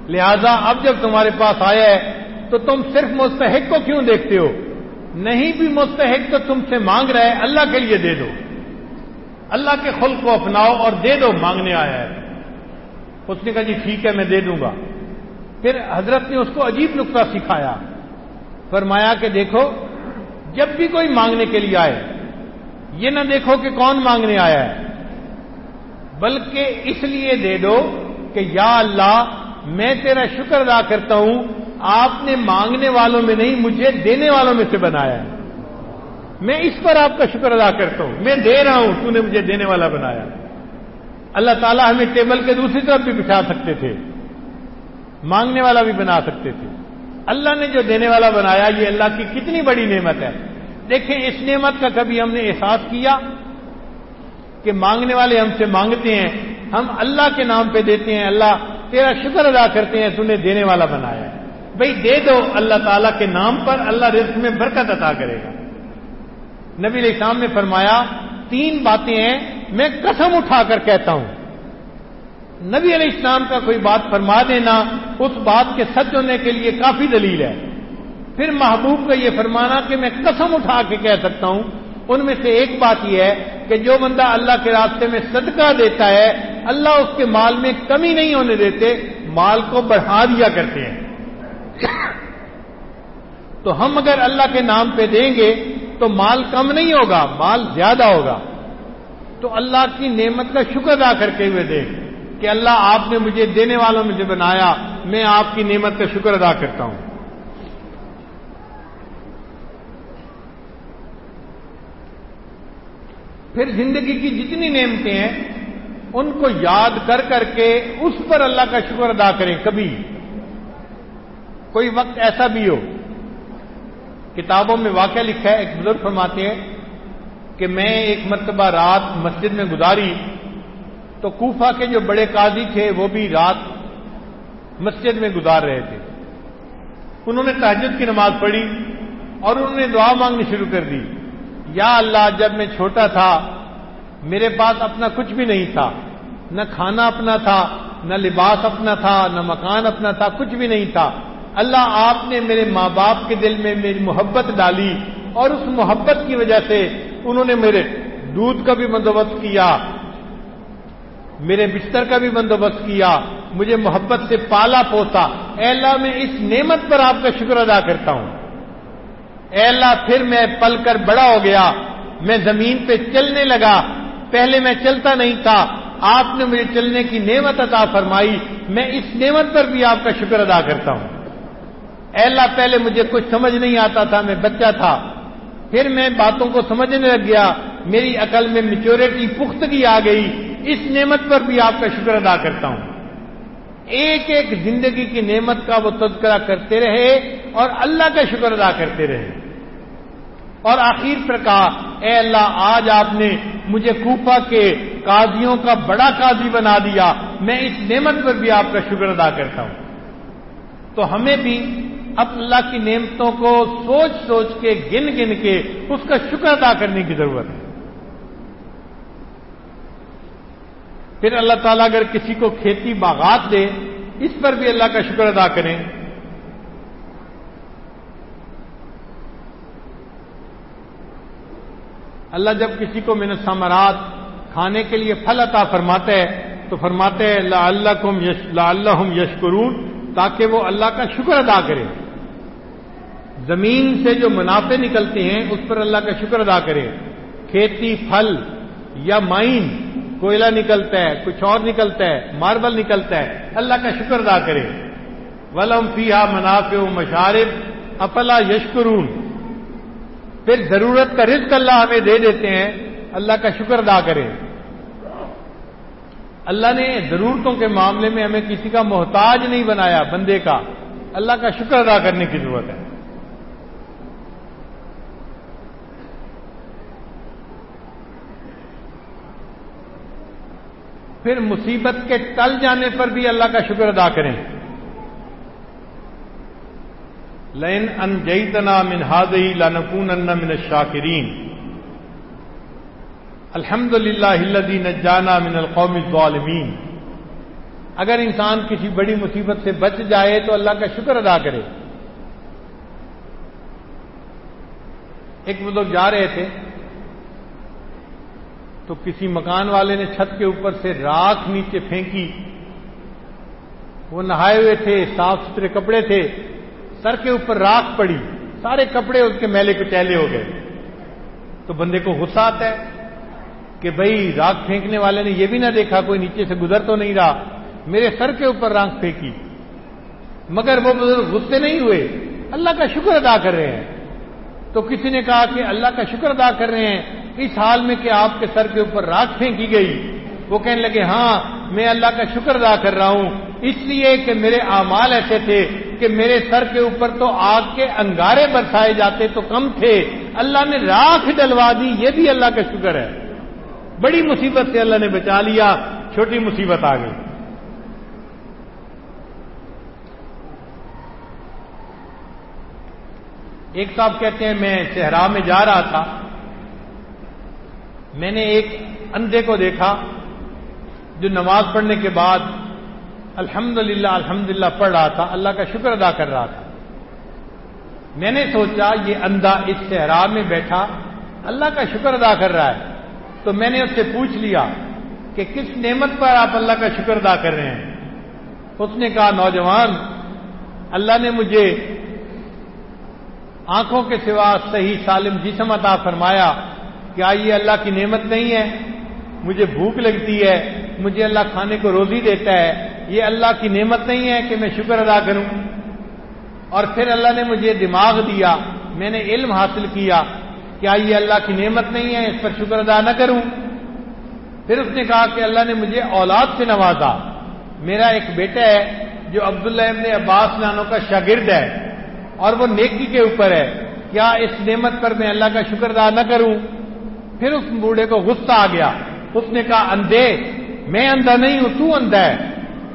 [SPEAKER 1] لہذا اب جب تمہارے پاس آیا ہے، تو تم صرف مستحق کو کیوں دیکھتے ہو؟ نہیں بھی مستحق تو تم سے مانگ رہا ہے، اللہ کے لیے دے دو۔ اللہ کے خلق کو اپناؤ اور دے دو، مانگنے آیا ہے۔ اس نے کہا جی ٹھیک ہے، میں دے دوں گا۔ پھر حضرت نے اس کو عجیب نقطہ سکھایا۔ فرمایا کہ دیکھو جب بھی کوئی مانگنے کے لیے آئے، یہ نہ دیکھو کہ کون مانگنے آیا ہے، بلکہ اس لیے دے دو کہ یا اللہ، میں تیرا شکر ادا کرتا ہوں، آپ نے مانگنے والوں میں نہیں، مجھے دینے والوں میں سے بنایا ہے۔ میں اس پر آپ کا شکر ادا کرتا ہوں، میں دے رہا ہوں، تو نے مجھے دینے والا بنایا۔ اللہ تعالیٰ ہمیں ٹیبل کے دوسری طرف بھی بٹھا سکتے تھے، مانگنے والا بھی بنا سکتے تھے۔ اللہ نے جو دینے والا بنایا، یہ اللہ کی کتنی بڑی نعمت ہے۔ دیکھیں، اس نعمت کا کبھی ہم نے احساس کیا کہ مانگنے والے ہم سے مانگتے ہیں، ہم اللہ کے نام پہ دیتے ہیں، اللہ تیرا شکر ادا کرتے ہیں، تو نے دینے والا بنایا ہے۔ بھائی دے دو اللہ تعالیٰ کے نام پر، اللہ رزق میں برکت عطا کرے گا۔ نبی علیہ السلام نے فرمایا، تین باتیں ہیں، میں قسم اٹھا کر کہتا ہوں۔ نبی علیہ السلام کا کوئی بات فرما دینا، اس بات کے سچ ہونے کے لیے کافی دلیل ہے۔ پھر محبوب کا یہ فرمانا کہ میں قسم اٹھا کے کہہ سکتا ہوں، ان میں سے ایک بات یہ ہے کہ جو بندہ اللہ کے راستے میں صدقہ دیتا ہے، اللہ اس کے مال میں کمی نہیں ہونے دیتے، مال کو بڑھا دیا کرتے ہیں۔ تو ہم اگر اللہ کے نام پہ دیں گے تو مال کم نہیں ہوگا، مال زیادہ ہوگا۔ تو اللہ کی نعمت کا شکر ادا کر کے ہوئے دیں۔ گے کہ اللہ آپ نے مجھے دینے والوں میں سے بنایا، میں آپ کی نعمت کا شکر ادا کرتا ہوں۔ پھر زندگی کی جتنی نعمتیں ہیں، ان کو یاد کر کر کے اس پر اللہ کا شکر ادا کریں کبھی۔ کوئی وقت ایسا بھی ہو، کتابوں میں واقعہ لکھا ہے، ایک بزرگ فرماتے ہیں کہ میں ایک مرتبہ رات مسجد میں گزاری۔ تو کوفہ کے جو بڑے قاضی تھے وہ بھی رات مسجد میں گزار رہے تھے۔ انہوں نے تحجد کی نماز پڑھی اور انہوں نے دعا مانگنی شروع کر دی۔ یا اللہ، جب میں چھوٹا تھا، میرے پاس اپنا کچھ بھی نہیں تھا۔ نہ کھانا اپنا تھا، نہ لباس اپنا تھا، نہ مکان اپنا تھا، کچھ بھی نہیں تھا۔ اللہ آپ نے میرے ماں باپ کے دل میں میری محبت ڈالی اور اس محبت کی وجہ سے انہوں نے میرے دودھ کا بھی بندوبست کیا۔ میرے بستر کا بھی بندوبست کیا، مجھے محبت سے پالا پوسا اے اللہ، میں اس نعمت پر آپ کا شکر ادا کرتا ہوں۔ اے اللہ، پھر میں پل کر بڑا ہو گیا۔ میں زمین پہ چلنے لگا۔ پہلے میں چلتا نہیں تھا۔ آپ نے مجھے چلنے کی نعمت عطا فرمائی۔ میں اس نعمت پر بھی آپ کا شکر ادا کرتا ہوں۔ اے اللہ، پہلے مجھے کچھ سمجھ نہیں آتا تھا، میں بچہ تھا۔ پھر میں باتوں کو سمجھنے لگ گیا۔ میری عقل میں میچورٹی پختگی آ گئی، اس نعمت پر بھی آپ کا شکر ادا کرتا ہوں۔ ایک ایک زندگی کی نعمت کا وہ تذکرہ کرتے رہے اور اللہ کا شکر ادا کرتے رہے۔ اور آخر پر کہا، اے اللہ، آج آپ نے مجھے کوفہ کے قاضیوں کا بڑا قاضی بنا دیا، میں اس نعمت پر بھی آپ کا شکر ادا کرتا ہوں۔ تو ہمیں بھی اب اللہ کی نعمتوں کو سوچ سوچ کے، گن گن کے اس کا شکر ادا کرنے کی ضرورت ہے۔ پھر اللہ تعالیٰ اگر کسی کو کھیتی باغات دے، اس پر بھی اللہ کا شکر ادا کریں۔ اللہ جب کسی کو من سمرات کھانے کے لیے پھل عطا فرماتے ہے تو فرماتے ہیں اللہ اللہ اللہ یشکرون، تاکہ وہ اللہ کا شکر ادا کرے زمین سے جو منافع نکلتے ہیں، اس پر اللہ کا شکر ادا کرے کھیتی، پھل یا مائن کوئلہ نکلتا ہے، کچھ اور نکلتا ہے، ماربل نکلتا ہے۔ اللہ کا شکر ادا کرے۔ ولم فیا منافع و مشارب اپلا یشکرون پھر ضرورت کا رزق اللہ ہمیں دے دیتے ہیں۔ اللہ کا شکر ادا کرے۔ اللہ نے ضرورتوں کے معاملے میں ہمیں کسی کا محتاج نہیں بنایا، بندے کا۔ اللہ کا شکر ادا کرنے کی ضرورت ہے۔ پھر مصیبت کے ٹل جانے پر بھی اللہ کا شکر ادا کریں۔ لین ان جیتنا من ہادئی لنکون ان من الشاکرین۔ الحمد للہ ہلدین جانا من القوم الظالمین۔ اگر انسان کسی بڑی مصیبت سے بچ جائے تو اللہ کا شکر ادا کرے۔ ایک بزرگ جا رہے تھے۔ تو کسی مکان والے نے چھت کے اوپر سے راکھ نیچے پھینکی۔ وہ نہائے ہوئے تھے، صاف ستھرے کپڑے تھے۔ سر کے اوپر راکھ پڑی۔ سارے کپڑے اس کے میلے کچیلے ہو گئے۔ تو بندے کو غصہ آتا ہے کہ بھائی راک پھینکنے والے نے یہ بھی نہ دیکھا، کوئی نیچے سے گزر تو نہیں رہا۔ میرے سر کے اوپر رانک پھینکی۔ مگر وہ بزرگ غصے نہیں ہوئے۔ اللہ کا شکر ادا کر رہے ہیں۔ تو کسی نے کہا کہ اللہ کا شکر ادا کر رہے ہیں۔ اس حال میں کہ آپ کے سر کے اوپر راک پھینکی گئی، وہ کہنے لگے ہاں میں اللہ کا شکر ادا کر رہا ہوں، اس لیے کہ میرے اعمال ایسے تھے کہ میرے سر کے اوپر تو آگ کے انگارے برسائے جاتے تو کم تھے۔ اللہ نے راکھ ڈلوا دی، یہ بھی اللہ کا شکر ہے۔ بڑی مصیبت سے اللہ نے بچا لیا، چھوٹی مصیبت آ گئی۔ ایک صاحب کہتے ہیں، میں صحرا میں جا رہا تھا۔ میں نے ایک اندھے کو دیکھا جو نماز پڑھنے کے بعد الحمد للہ الحمد للہ پڑھ رہا تھا، اللہ کا شکر ادا کر رہا تھا۔ میں نے سوچا یہ اندھا اس صحرا میں بیٹھا، اللہ کا شکر ادا کر رہا ہے۔ تو میں نے اس سے پوچھ لیا کہ کس نعمت پر آپ اللہ کا شکر ادا کر رہے ہیں؟ اس نے کہا، نوجوان، اللہ نے مجھے آنکھوں کے سوا صحیح سالم جسم عطا فرمایا۔ کیا یہ اللہ کی نعمت نہیں ہے؟ مجھے بھوک لگتی ہے، مجھے اللہ کھانے کو روزی دیتا ہے۔ یہ اللہ کی نعمت نہیں ہے کہ میں شکر ادا کروں۔ اور پھر اللہ نے مجھے دماغ دیا، میں نے علم حاصل کیا۔ کیا یہ اللہ کی نعمت نہیں ہے؟ اس پر شکر ادا نہ کروں۔ پھر اس نے کہا کہ اللہ نے مجھے اولاد سے نوازا۔ میرا ایک بیٹا ہے جو عبداللہ ابن عباس نانوں کا شاگرد ہے اور وہ نیکی کے اوپر ہے۔ کیا اس نعمت پر میں اللہ کا شکر ادا نہ کروں؟ پھر اس بوڑھے کو غصہ آ گیا۔ اس نے کہا، اندھے، میں اندھا نہیں ہوں، تو اندھا ہے۔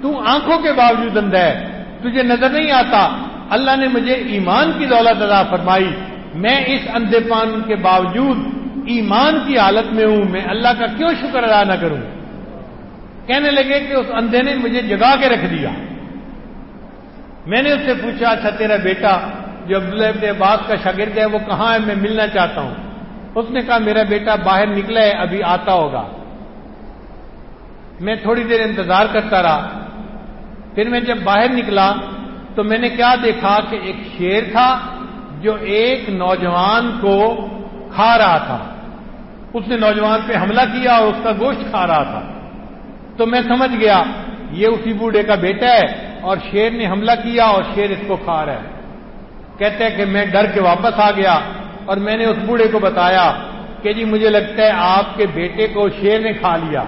[SPEAKER 1] تو آنکھوں کے باوجود اندھا ہے۔ تجھے نظر نہیں آتا۔ اللہ نے مجھے ایمان کی دولت ادا فرمائی۔ میں اس اندھے پان کے باوجود ایمان کی حالت میں ہوں۔ میں اللہ کا کیوں شکر ادا نہ کروں؟ کہنے لگے کہ اس اندھے نے مجھے جگا کے رکھ دیا۔ میں نے اس سے پوچھا اچھا تیرا بیٹا جو عبداللہ ابن عباس کا شاگرد ہے، وہ کہاں ہے؟ میں ملنا چاہتا ہوں۔ اس نے کہا، میرا بیٹا باہر نکلا ہے، ابھی آتا ہوگا. میں تھوڑی دیر انتظار کرتا رہا۔ پھر میں جب باہر نکلا تو میں نے کیا دیکھا کہ ایک شیر تھا جو ایک نوجوان کو کھا رہا تھا۔ اس نے نوجوان پہ حملہ کیا اور اس کا گوشت کھا رہا تھا۔ تو میں سمجھ گیا، یہ اسی بوڑھے کا بیٹا ہے اور شیر نے حملہ کیا اور شیر اس کو کھا رہا ہے۔ کہتے ہیں کہ میں ڈر کے واپس آ گیا۔ اور میں نے اس بوڑھے کو بتایا کہ جی مجھے لگتا ہے آپ کے بیٹے کو شیر نے کھا لیا۔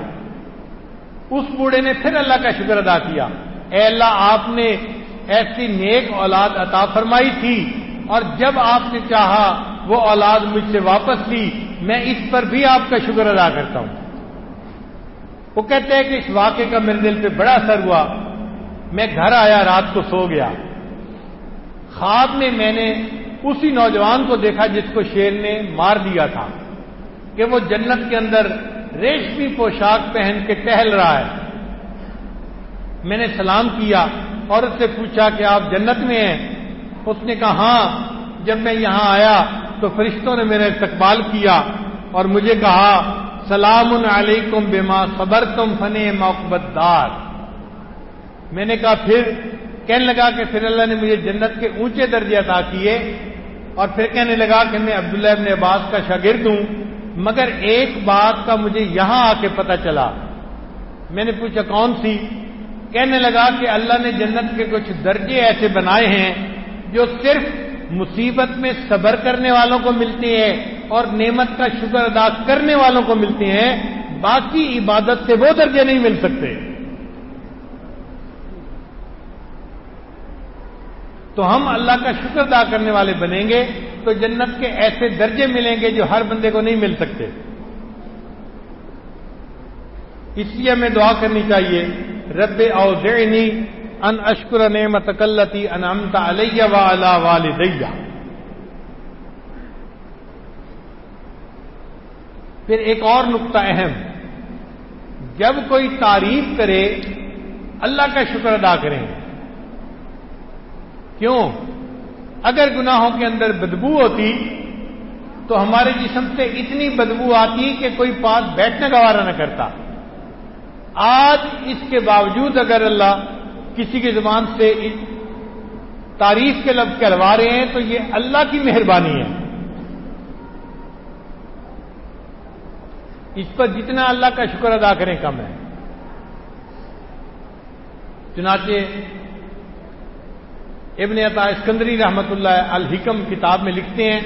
[SPEAKER 1] اس بوڑھے نے پھر اللہ کا شکر ادا کیا۔ اے اللہ، آپ نے ایسی نیک اولاد عطا فرمائی تھی اور جب آپ نے چاہا وہ اولاد مجھ سے واپس لی میں اس پر بھی آپ کا شکر ادا کرتا ہوں۔ وہ کہتے ہیں کہ اس واقعے کا میرے دل پہ بڑا اثر ہوا۔ میں گھر آیا، رات کو سو گیا۔ خواب میں میں نے اسی نوجوان کو دیکھا جس کو شیر نے مار دیا تھا کہ وہ جنت کے اندر ریشمی پوشاک پہن کے ٹہل رہا ہے۔ میں نے سلام کیا اور اس سے پوچھا کہ آپ جنت میں ہیں؟ اس نے کہا ہاں جب میں یہاں آیا تو فرشتوں نے میرا استقبال کیا اور مجھے کہا، سلام علیکم بما صبر تم فنے موقبت دار میں نے کہا، پھر کہنے لگا کہ پھر اللہ نے مجھے جنت کے اونچے درجے عطا کیے اور پھر کہنے لگا کہ میں عبداللہ ابن عباس کا شاگرد ہوں، مگر ایک بات کا مجھے یہاں آ کے پتا چلا۔ میں نے پوچھا، کون سی؟ کہنے لگا کہ اللہ نے جنت کے کچھ درجے ایسے بنائے ہیں جو صرف مصیبت میں صبر کرنے والوں کو ملتے ہیں اور نعمت کا شکر ادا کرنے والوں کو ملتے ہیں، باقی عبادت سے وہ درجے نہیں مل سکتے۔ تو ہم اللہ کا شکر ادا کرنے والے بنیں گے تو جنت کے ایسے درجے ملیں گے جو ہر بندے کو نہیں مل سکتے۔ اس لیے ہمیں دعا کرنی چاہیے، رب اوزعنی ان اشکر نعمت کلتی انعمت علیہ و والدیہ۔ پھر ایک اور نقطہ اہم، جب کوئی تعریف کرے، اللہ کا شکر ادا کریں۔ کیوں؟ اگر گناہوں کے اندر بدبو ہوتی تو ہمارے جسم سے اتنی بدبو آتی کہ کوئی پاس بیٹھنے گوارا نہ کرتا۔ آج اس کے باوجود اگر اللہ کسی کی زبان سے تعریف کے لفظ کروا رہے ہیں تو یہ اللہ کی مہربانی ہے۔ اس پر جتنا اللہ کا شکر ادا کریں کم ہے۔ چنانچہ ابن عطا اسکندری رحمت اللہ الحکم کتاب میں لکھتے ہیں،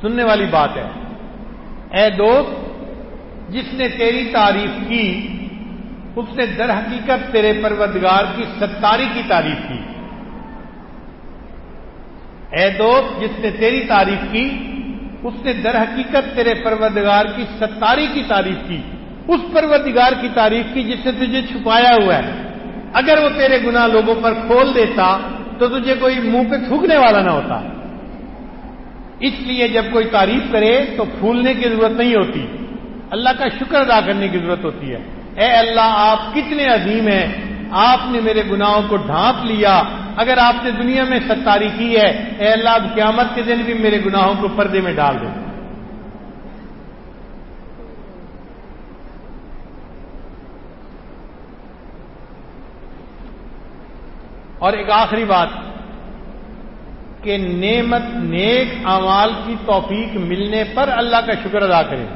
[SPEAKER 1] سننے والی بات ہے۔ اے دوست، جس نے تیری تعریف کی، اس نے در حقیقت تیرے پروردگار کی ستاری کی تعریف کی۔ اے دوست، جس نے تیری تعریف کی، اس نے در حقیقت تیرے پروردگار کی ستاری کی تعریف کی۔ اس پروردگار کی تعریف کی جس نے تجھے چھپایا ہوا ہے۔ اگر وہ تیرے گناہ لوگوں پر کھول دیتا تو تجھے کوئی منہ پہ تھوکنے والا نہ ہوتا۔ اس لیے جب کوئی تعریف کرے تو پھولنے کی ضرورت نہیں ہوتی۔ اللہ کا شکر ادا کرنے کی ضرورت ہوتی ہے۔ اے اللہ، آپ کتنے عظیم ہیں۔ آپ نے میرے گناہوں کو ڈھانپ لیا۔ اگر آپ نے دنیا میں ستاری کی ہے، اے اللہ، اب قیامت کے دن بھی میرے گناہوں کو پردے میں ڈال دیں اور ایک آخری بات کہ نعمت نیک اعمال کی توفیق ملنے پر اللہ کا شکر ادا کریں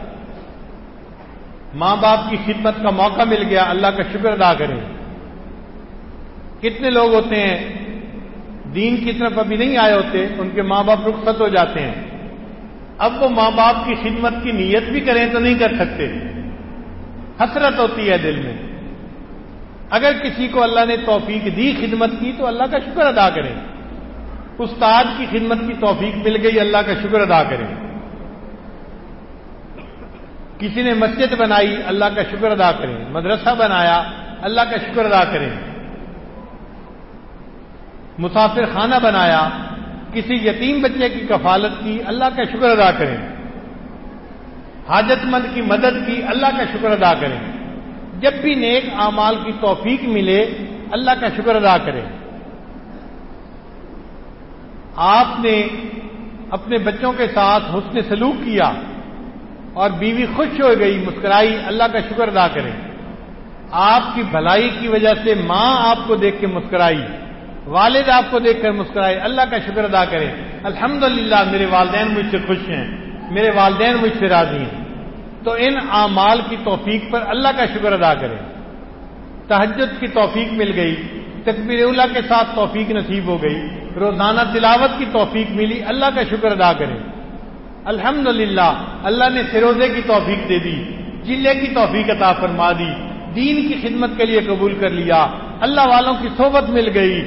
[SPEAKER 1] ماں باپ کی خدمت کا موقع مل گیا، اللہ کا شکر ادا کریں کتنے لوگ ہوتے ہیں، دین کی طرف ابھی نہیں آئے ہوتے، ان کے ماں باپ رخصت ہو جاتے ہیں۔ اب وہ ماں باپ کی خدمت کی نیت بھی کریں تو نہیں کر سکتے۔ حسرت ہوتی ہے دل میں۔ اگر کسی کو اللہ نے توفیق دی، خدمت کی، تو اللہ کا شکر ادا کریں استاد کی خدمت کی توفیق مل گئی، اللہ کا شکر ادا کریں کسی نے مسجد بنائی، اللہ کا شکر ادا کریں مدرسہ بنایا، اللہ کا شکر ادا کریں مسافر خانہ بنایا، کسی یتیم بچے کی کفالت کی، اللہ کا شکر ادا کریں حاجت مند کی مدد کی، اللہ کا شکر ادا کریں جب بھی نیک اعمال کی توفیق ملے، اللہ کا شکر ادا کریں آپ نے اپنے بچوں کے ساتھ حسن سلوک کیا اور بیوی خوش ہو گئی، مسکرائی، اللہ کا شکر ادا کریں آپ کی بھلائی کی وجہ سے ماں آپ کو دیکھ کے مسکرائی، والد آپ کو دیکھ کر مسکرائے اللہ کا شکر ادا کریں الحمد میرے والدین مجھ سے خوش ہیں، میرے والدین مجھ سے راضی ہیں۔ تو ان اعمال کی توفیق پر اللہ کا شکر ادا کریں تحجد کی توفیق مل گئی، تکبیر اللہ کے ساتھ توفیق نصیب ہو گئی، روزانہ تلاوت کی توفیق ملی، اللہ کا شکر ادا کریں الحمد اللہ نے فروزے کی توفیق دے دی چلے کی توفیق عطا فرما دی، دین کی خدمت کے لیے قبول کر لیا۔ اللہ والوں کی صحبت مل گئی،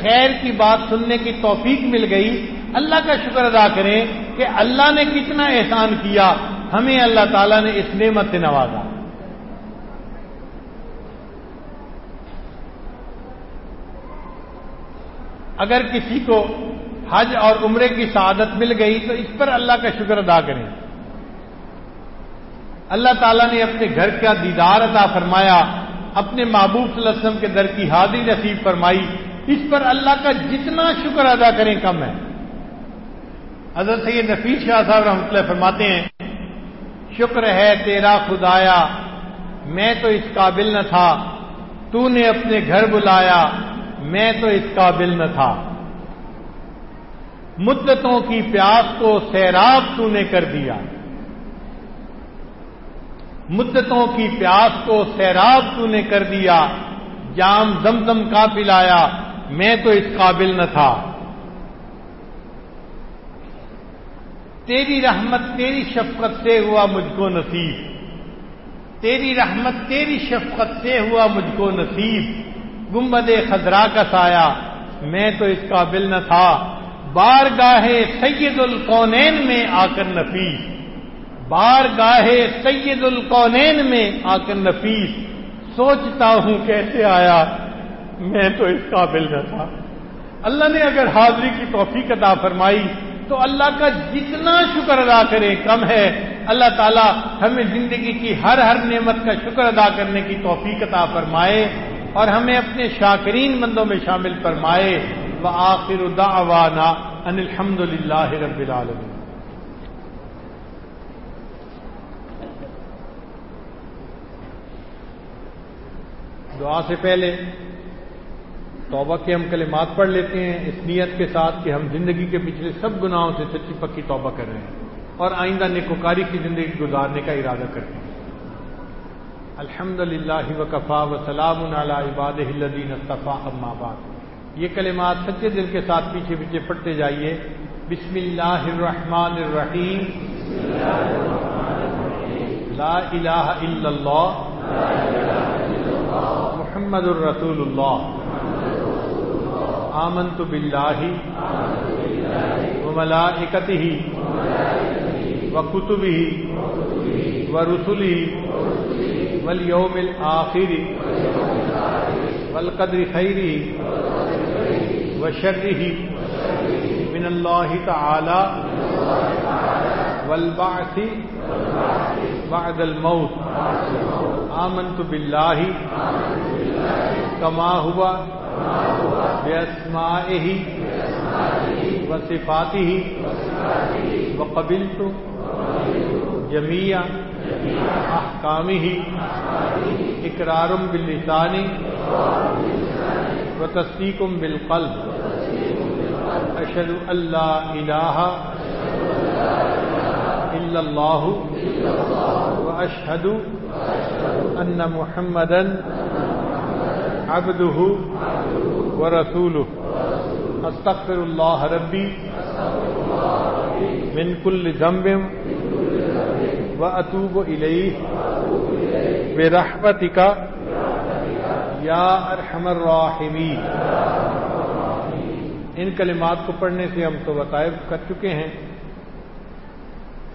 [SPEAKER 1] خیر کی بات سننے کی توفیق مل گئی۔ اللہ کا شکر ادا کریں کہ اللہ نے کتنا احسان کیا ہمیں اللہ تعالیٰ نے اس نعمت سے نوازا۔ اگر کسی کو حج اور عمرے کی سعادت مل گئی تو اس پر اللہ کا شکر ادا کریں۔ اللہ تعالیٰ نے اپنے گھر کا دیدار عطا فرمایا، اپنے محبوب صلی اللہ علیہ وسلم کے در کی حاضری نصیب فرمائی۔ اس پر اللہ کا جتنا شکر ادا کریں کم ہے۔ حضرت سید نفیس شاہ صاحب رحمۃ اللہ فرماتے ہیں شکر ہے تیرا خدایا، میں تو اس قابل نہ تھا۔ تو نے اپنے گھر بلایا، میں تو اس قابل نہ تھا۔ مدتوں کی پیاس کو سیراب تو نے کر دیا۔ مدتوں کی پیاس کو سیراب تو نے کر دیا۔ جام زمزم کا پلایا، میں تو اس قابل نہ تھا۔ تیری رحمت، تیری شفقت سے ہوا مجھ کو نصیب۔ تیری رحمت، تیری شفقت سے ہوا مجھ کو نصیب۔ گمبد خزرا کا سایہ، میں تو اس قابل نہ تھا۔ بار گاہے سید القونین میں آ کر نفیس۔ بار گاہے سید القونین میں آ کر نفیس۔ سوچتا ہوں کیسے آیا، میں تو اس قابل نہ تھا۔ اللہ نے اگر حاضری کی توفیق عطا فرمائی تو اللہ کا جتنا شکر ادا کریں کم ہے۔ اللہ تعالیٰ ہمیں زندگی کی ہر ہر نعمت کا شکر ادا کرنے کی توفیق عطا فرمائے اور ہمیں اپنے شاکرین مندوں میں شامل فرمائے۔ و آخر دعوانا ان الحمد للہ رب العالمین۔ دعا سے پہلے توبہ کے ہم کلمات پڑھ لیتے ہیں، اس نیت کے ساتھ کہ ہم زندگی کے پچھلے سب گناہوں سے سچی پکی توبہ کر رہے ہیں اور آئندہ نکوکاری کی زندگی گزارنے کا ارادہ کرتے ہیں۔ الحمد للہ وکفا و سلام عباد الدین اصطفیٰ بعد۔ یہ کلمات سچے دل کے ساتھ پیچھے پیچھے پڑھتے جائیے۔ بسم اللہ الرحمن الرحیم۔ لا الہ الا اللہ۔ محمد الرسول اللہ۔ آمنت باللہ و ملائکتہ و کتبہ و رسلہ والیوم الآخر والقدر خیرہ وشرہ من اللہ تعالی والبعث بعد الموت آمنت باللہ کما ہوا بأسمائه وصفاته وقبلت جميع أحكامه إقرار باللسان وتصديق بالقلب أشهد أن لا إله إلا الله وأشهد أن محمدا عبده ورسوله. استغفر الله ربي من كل ذنب واتوب اليه برحمتك یا ارحم الراحمین ان کلمات کو پڑھنے سے ہم تو بتائے کر چکے ہیں.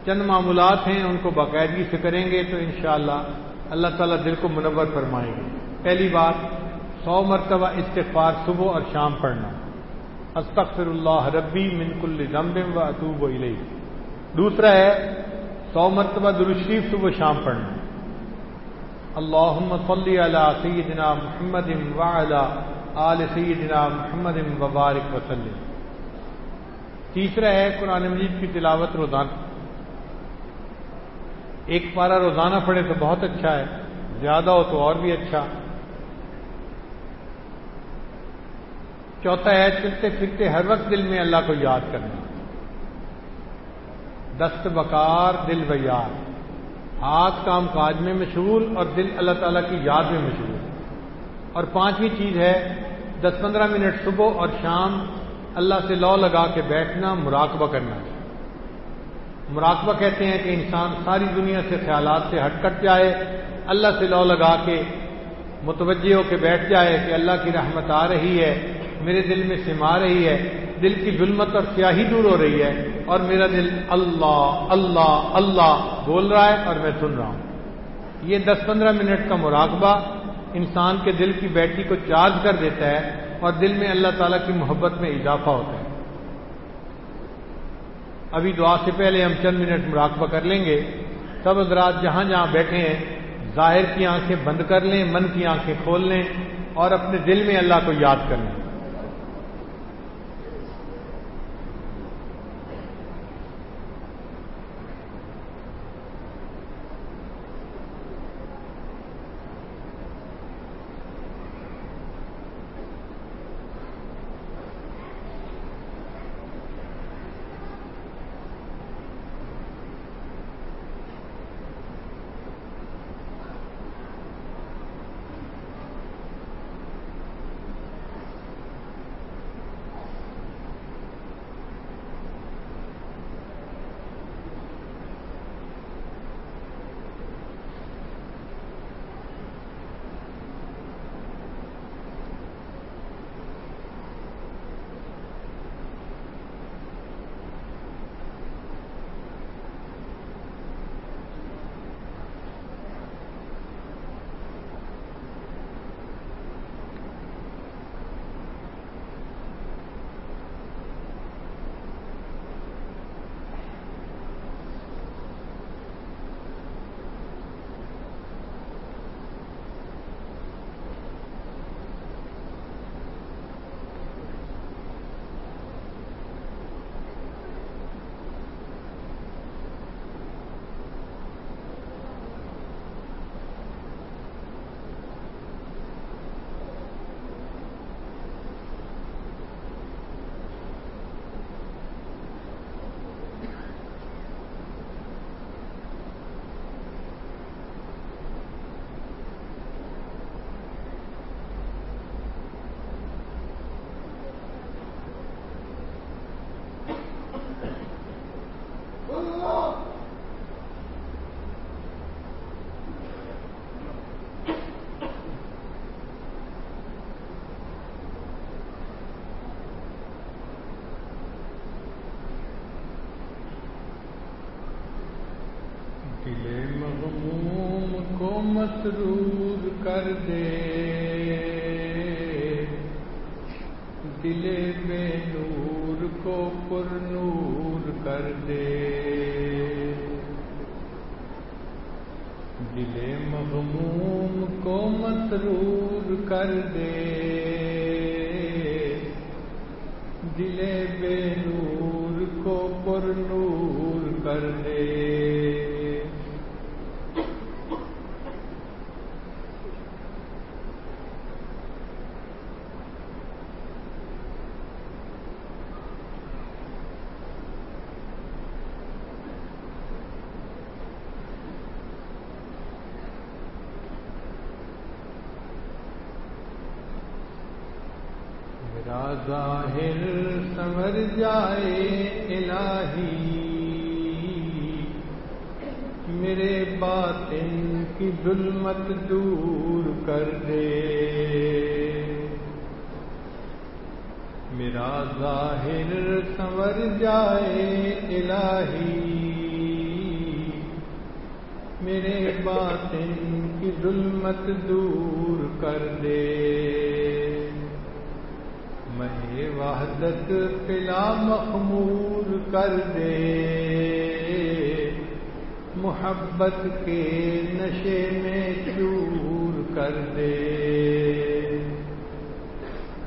[SPEAKER 1] چند معمولات ہیں ان کو باقاعدگی سے کریں گے تو انشاءاللہ اللہ تعالیٰ دل کو منور فرمائیں گے پہلی بات سو مرتبہ استغفار صبح اور شام پڑھنا۔ استغفر اللہ ربی من کل ذنب و اطوب و دوسرا ہے، سو مرتبہ درشریف صبح شام پڑھنا۔ اللہ صلی علی سیدنا محمد وعلی آل سیدنا محمد وبارک وسلم۔ تیسرا ہے، قرآن مجید کی تلاوت روزانہ۔ ایک پارا روزانہ پڑھے تو بہت اچھا ہے، زیادہ ہو تو اور بھی اچھا۔ چوتھا ہے، چلتے پھرتے ہر وقت دل میں اللہ کو یاد کرنا۔ دست بکار دل بیار ہاتھ کام کاج میں مشغول اور دل اللہ تعالیٰ کی یاد میں مشغول۔ اور پانچویں چیز ہے، دس پندرہ منٹ صبح اور شام اللہ سے لو لگا کے بیٹھنا، مراقبہ کرنا۔ مراقبہ کہتے ہیں کہ انسان ساری دنیا سے خیالات سے ہٹ کٹ جائے، اللہ سے لو لگا کے متوجہ ہو کے بیٹھ جائے کہ اللہ کی رحمت آ رہی ہے۔ میرے دل میں سما رہی ہے، دل کی ظلمت اور سیاہی دور ہو رہی ہے اور میرا دل اللہ اللہ اللہ بول رہا ہے اور میں سن رہا ہوں۔ یہ دس پندرہ منٹ کا مراقبہ انسان کے دل کی بیٹری کو چارج کر دیتا ہے اور دل میں اللہ تعالیٰ کی محبت میں اضافہ ہوتا ہے۔ ابھی دعا سے پہلے ہم چند منٹ مراقبہ کر لیں گے۔ سب حضرات جہاں جہاں بیٹھے ہیں، ظاہر کی آنکھیں بند کر لیں، من کی آنکھیں کھول لیں اور اپنے دل میں اللہ کو یاد کر لیں۔ مسرور کر دے۔ دل بے نور کو پر نور کر دے۔ دل مغموم کو مسرور کر دے دل بے نور کو پر نور کر دے ظاہر سمر جائے الہی میرے باطن کی ظلمت دور کر دے۔ میرا ظاہر سمر جائے الہی۔ میرے باطن کی ظلمت دور کر دے۔ میں وحدت پلا مخمور کر دے۔ محبت کے نشے میں چور کر دے۔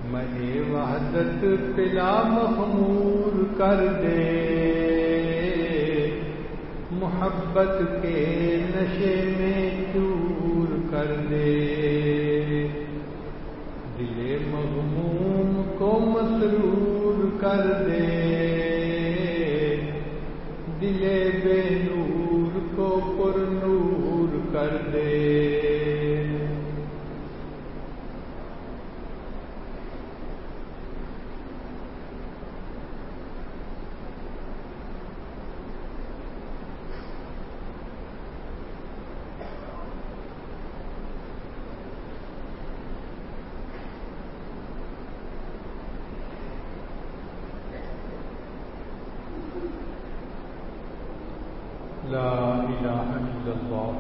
[SPEAKER 1] میں وحدت پلا مخمور کر دے۔ محبت کے نشے میں چور کر دے۔ دل مغموم کو مسرور کر دے۔ دل بے نور کو پر نور کر دے لا الہ الا اللہ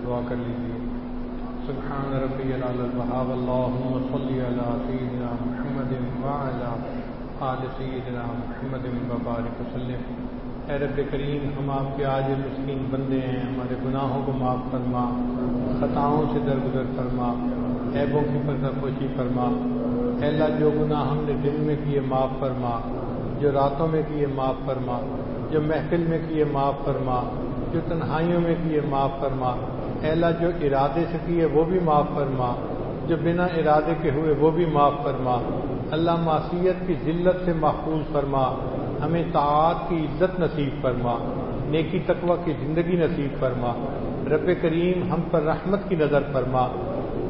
[SPEAKER 1] دعا کر لیجیے سبحان ربی العلی الوهاب اللهم صل على سيدنا محمد وعلى آل سيدنا محمد وبارك وسلم اے رب کریم، ہم آپ کے آج مسکین بندے ہیں، ہمارے گناہوں کو معاف فرما، خطاؤں سے درگزر فرما، عیبوں کی پردہ پوشی فرما۔ اللہ، جو گناہ ہم نے دن میں کیے، معاف فرما۔ جو راتوں میں کیے، معاف فرما۔ جو محفل میں کیے، معاف فرما۔ جو تنہائیوں میں کیے، معاف فرما۔ اہلا جو ارادے سے کیے، وہ بھی معاف فرما۔ جو بنا ارادے کے ہوئے، وہ بھی معاف فرما۔ اللہ معصیت کی ذلت سے محفوظ فرما۔ ہمیں تعات کی عزت نصیب فرما، نیکی تقوی کی زندگی نصیب فرما۔ رب کریم ہم پر رحمت کی نظر فرما۔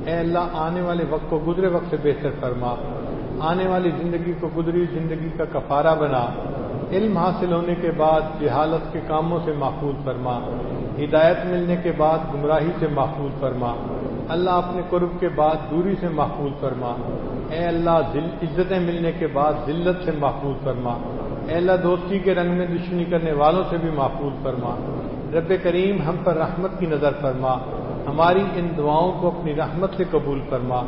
[SPEAKER 1] اے اللہ، آنے والے وقت کو گزرے وقت سے بہتر فرما۔ آنے والی زندگی کو گزری زندگی کا کفارہ بنا۔ علم حاصل ہونے کے بعد جہالت کے کاموں سے محفوظ فرما۔ ہدایت ملنے کے بعد گمراہی سے محفوظ فرما۔ اللہ اپنے قرب کے بعد دوری سے محفوظ فرما۔ اے اللہ عزتیں ملنے کے بعد ذلت سے محفوظ فرما۔ اللہ دوستی کے رنگ میں دشمنی کرنے والوں سے بھی محفوظ فرما۔ رب کریم ہم پر رحمت کی نظر فرما۔ ہماری ان دعاؤں کو اپنی رحمت سے قبول فرما۔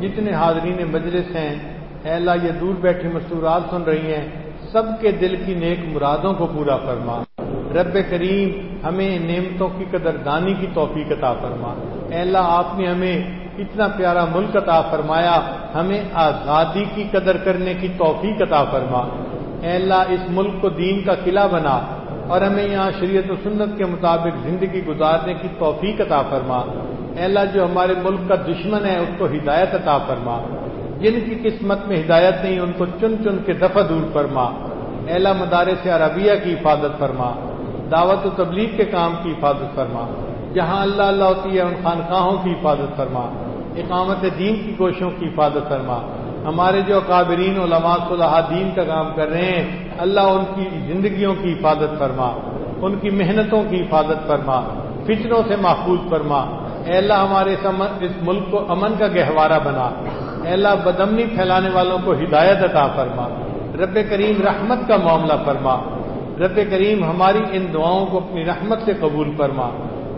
[SPEAKER 1] جتنے حاضرین مجلس ہیں، اے اللہ یہ دور بیٹھی مستورات سن رہی ہیں، سب کے دل کی نیک مرادوں کو پورا فرما۔ رب کریم ہمیں نعمتوں کی قدر دانی کی توفیق عطا فرما۔ اے اللہ آپ نے ہمیں اتنا پیارا ملک عطا فرمایا، ہمیں آزادی کی قدر کرنے کی توفیق عطا فرما۔ اے اللہ، اس ملک کو دین کا قلعہ بنا اور ہمیں یہاں شریعت و سنت کے مطابق زندگی گزارنے کی توفیق عطا فرما۔ اے اللہ، جو ہمارے ملک کا دشمن ہے، اس کو ہدایت عطا فرما۔ جن کی قسمت میں ہدایت نہیں، ان کو چن چن کے دفع دور فرما۔ اعلی مدارس عربیہ کی حفاظت فرما۔ دعوت و تبلیغ کے کام کی حفاظت فرما۔ جہاں اللہ اللہ ہوتی ہے، ان خانقاہوں کی حفاظت فرما۔ اقامت دین کی کوششوں کی حفاظت فرما۔ ہمارے جو قابرین علماء صلاح دین کا کام کر رہے ہیں، اللہ ان کی زندگیوں کی حفاظت فرما، ان کی محنتوں کی حفاظت فرما فطروں سے محفوظ فرما۔ اے اللہ، ہمارے اس ملک کو امن کا گہوارہ بنا۔ اے اللہ، بدمنی پھیلانے والوں کو ہدایت عطا فرما۔ رب کریم رحمت کا معاملہ فرما۔ رب کریم ہماری ان دعاؤں کو اپنی رحمت سے قبول فرما۔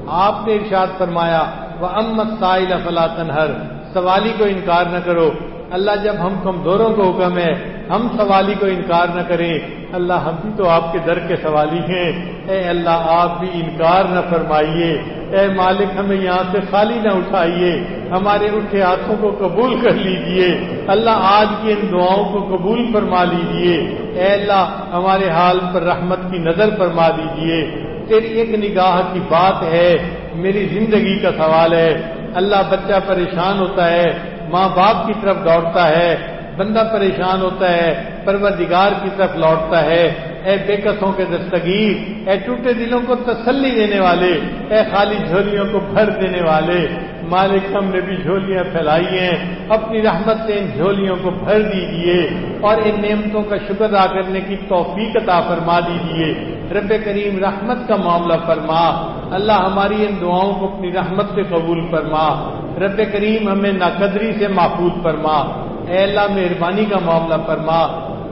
[SPEAKER 1] آپ نے ارشاد فرمایا وہ امت سائل فلا تنہر سوالی کو انکار نہ کرو۔ اللہ جب ہم کمزوروں کو حکم ہے، ہم سوالی کو انکار نہ کریں۔ اللہ ہم بھی تو آپ کے در کے سوالی ہیں۔ اے اللہ، آپ بھی انکار نہ فرمائیے۔ اے مالک، ہمیں یہاں سے خالی نہ اٹھائیے۔ ہمارے اٹھے ہاتھوں کو قبول کر لیجیے۔ اللہ آج کی ان دعاؤں کو قبول فرما لیجیے۔ اے اللہ، ہمارے حال پر رحمت کی نظر فرما دیجیے۔ تیری ایک نگاہ کی بات ہے، میری زندگی کا سوال ہے۔ اللہ بچہ پریشان ہوتا ہے۔ ماں باپ کی طرف دوڑتا ہے بندہ پریشان ہوتا ہے، پروردگار کی طرف لوٹتا ہے۔ اے بے قصوں کے دستگیر، اے ٹوٹے دلوں کو تسلی دینے والے، اے خالی جھولیوں کو بھر دینے والے۔ مالک ہم نے بھی جھولیاں پھیلائی ہیں، اپنی رحمت سے ان جھولیوں کو بھر دیجیے اور ان نعمتوں کا شکر ادا کرنے کی توفیق عطا فرما دیجیے رب کریم رحمت کا معاملہ فرما۔ اللہ ہماری ان دعاؤں کو اپنی رحمت سے قبول فرما۔ رب کریم ہمیں ناقدری سے محفوظ فرما۔ اے اللہ مہربانی کا معاملہ فرما۔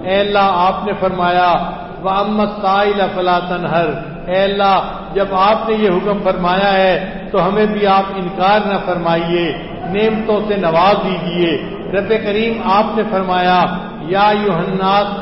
[SPEAKER 1] اے اللہ آپ نے فرمایا وہ امت سائل فلا تنہر اے اللہ، جب آپ نے یہ حکم فرمایا ہے، تو ہمیں بھی آپ انکار نہ فرمائیے، نعمتوں سے نواز دیجیے۔ رب کریم آپ نے فرمایا، یا یو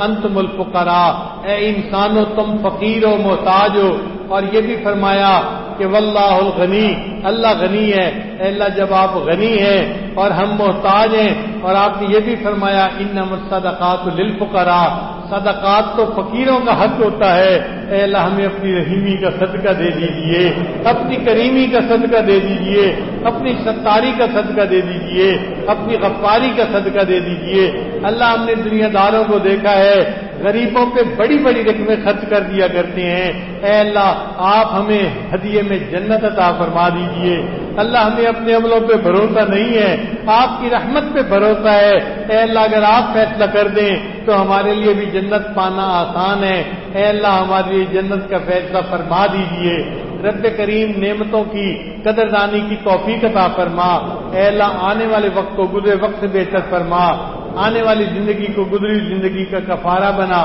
[SPEAKER 1] انت ملفقرا اے انسانوں، تم فقیر و محتاج ہو۔ اور یہ بھی فرمایا کہ واللہ الغنی، اللہ غنی ہے۔ اے اللہ، جب آپ غنی ہیں اور ہم محتاج ہیں اور آپ نے یہ بھی فرمایا، ان صدقات للفقراء۔ صدقات تو فقیروں کا حق ہوتا ہے۔ اے اللہ، ہمیں اپنی رحیمی کا صدقہ دے دیجیے، اپنی کریمی کا صدقہ دے دیجیے، اپنی ستاری کا صدقہ دے دیجیے، اپنی غفاری کا صدقہ دے دیجیے۔ اللہ ہم نے دنیا داروں کو دیکھا ہے۔ غریبوں پہ بڑی بڑی رقمیں خرچ کر دیا کرتے ہیں۔ اے اللہ، آپ ہمیں ہدیے میں جنت عطا فرما دیجیے۔ اللہ ہمیں اپنے عملوں پہ بھروسہ نہیں ہے۔ آپ کی رحمت پہ بھروسہ ہے۔ اے اللہ، اگر آپ فیصلہ کر دیں تو ہمارے لیے بھی جنت پانا آسان ہے۔ اے اللہ، ہمارے لیے جنت کا فیصلہ فرما دیجیے۔ رب کریم نعمتوں کی قدردانی کی توفیق عطا فرما۔ اے اللہ، آنے والے وقت کو گزرے وقت سے بہتر فرما۔ آنے والی زندگی کو گزری، زندگی کا کفارہ بنا۔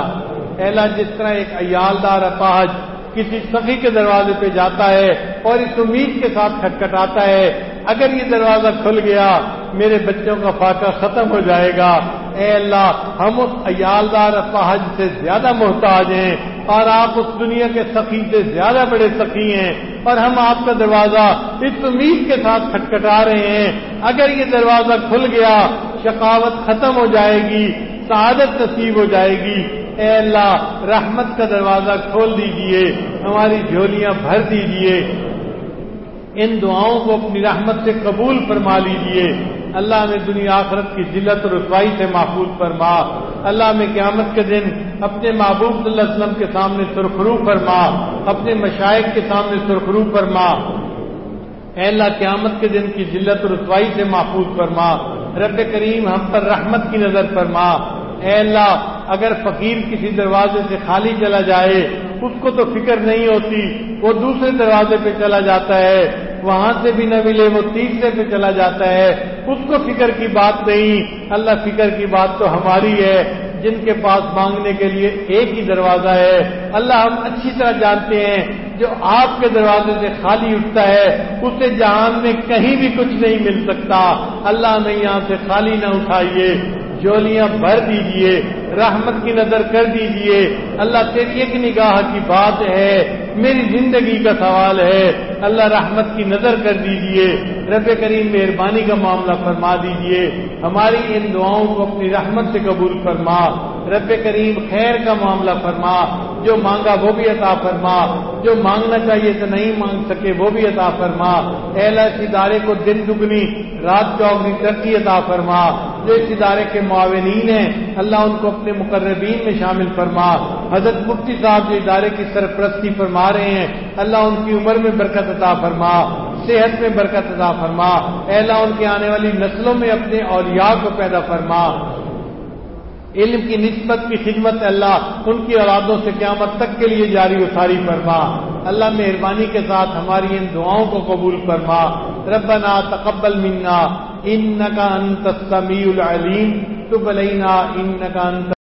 [SPEAKER 1] اے اللہ جس طرح ایک ایالدار اپاہج کسی سخی کے دروازے پہ جاتا ہے اور اس امید کے ساتھ کھٹکھٹاتا ہے، اگر یہ دروازہ کھل گیا، میرے بچوں کا فاقہ ختم ہو جائے گا۔ اے اللہ، ہم اس ایالدار اپاہج سے زیادہ محتاج ہیں اور آپ اس دنیا کے سخی سے زیادہ بڑے سخی ہیں۔ اور ہم آپ کا دروازہ اس امید کے ساتھ کھٹکھٹا رہے ہیں۔ اگر یہ دروازہ کھل گیا، شقاوت ختم ہو جائے گی، سعادت نصیب ہو جائے گی۔ اے اللہ، رحمت کا دروازہ کھول دیجیے، ہماری جھولیاں بھر دیجیے۔ ان دعاؤں کو اپنی رحمت سے قبول فرما لیجیے۔ اللہ میں دنیا آخرت کی ذلت اور رسوائی سے محفوظ فرما۔ اللہ میں قیامت کے دن اپنے محبوب صلی اللہ علیہ وسلم کے سامنے سرخرو فرما۔ اپنے مشائق کے سامنے سرخرو فرما۔ اے اللہ قیامت کے دن کی ذلت اور رسوائی سے محفوظ فرما۔ رب کریم ہم پر رحمت کی نظر فرما۔ اے اللہ، اگر فقیر کسی دروازے سے خالی چلا جائے، اس کو تو فکر نہیں ہوتی، وہ دوسرے دروازے پہ چلا جاتا ہے۔ وہاں سے بھی نہ ملے وہ تیسرے پہ چلا جاتا ہے۔ اس کو فکر کی بات نہیں۔ اللہ فکر کی بات تو ہماری ہے۔ جن کے پاس مانگنے کے لیے ایک ہی دروازہ ہے۔ اللہ ہم اچھی طرح جانتے ہیں۔ جو آپ کے دروازے سے خالی اٹھتا ہے، اسے جہان میں کہیں بھی کچھ نہیں مل سکتا۔ اللہ نے یہاں سے خالی نہ اٹھائیے۔ جولیاں بھر دیجیے۔ رحمت کی نظر کر دیجیے۔ اللہ تیری ایک نگاہ کی بات ہے، میری زندگی کا سوال ہے۔ اللہ رحمت کی نظر کر دیجیے۔ رب کریم مہربانی کا معاملہ فرما دیجیے۔ ہماری ان دعاؤں کو اپنی رحمت سے قبول فرما۔ رب کریم خیر کا معاملہ فرما۔ جو مانگا وہ بھی عطا فرما۔ جو مانگنا چاہیے تو نہیں مانگ سکے وہ بھی عطا فرما۔ اہل اس ادارے کو دن دگنی، رات چوگنی ترقی عطا فرما۔ جو اس ادارے کے معاونین ہیں، اللہ ان کو اپنے مقربین میں شامل فرما۔ حضرت مفتی صاحب جو ادارے کی سرپرستی فرما رہے ہیں، اللہ ان کی عمر میں برکت عطا فرما، صحت میں برکت عطا فرما اہلا ان کے آنے والی نسلوں میں اپنے اولیاء کو پیدا فرما۔ علم کی نسبت کی خدمت اللہ ان کی اولادوں سے قیامت تک کے لیے جاری و ساری فرما۔ اللہ مہربانی کے ساتھ ہماری ان دعاؤں کو قبول فرما۔ ربنا تقبل منا، انکا انت السمیع العلیم بلینا ان انکا انت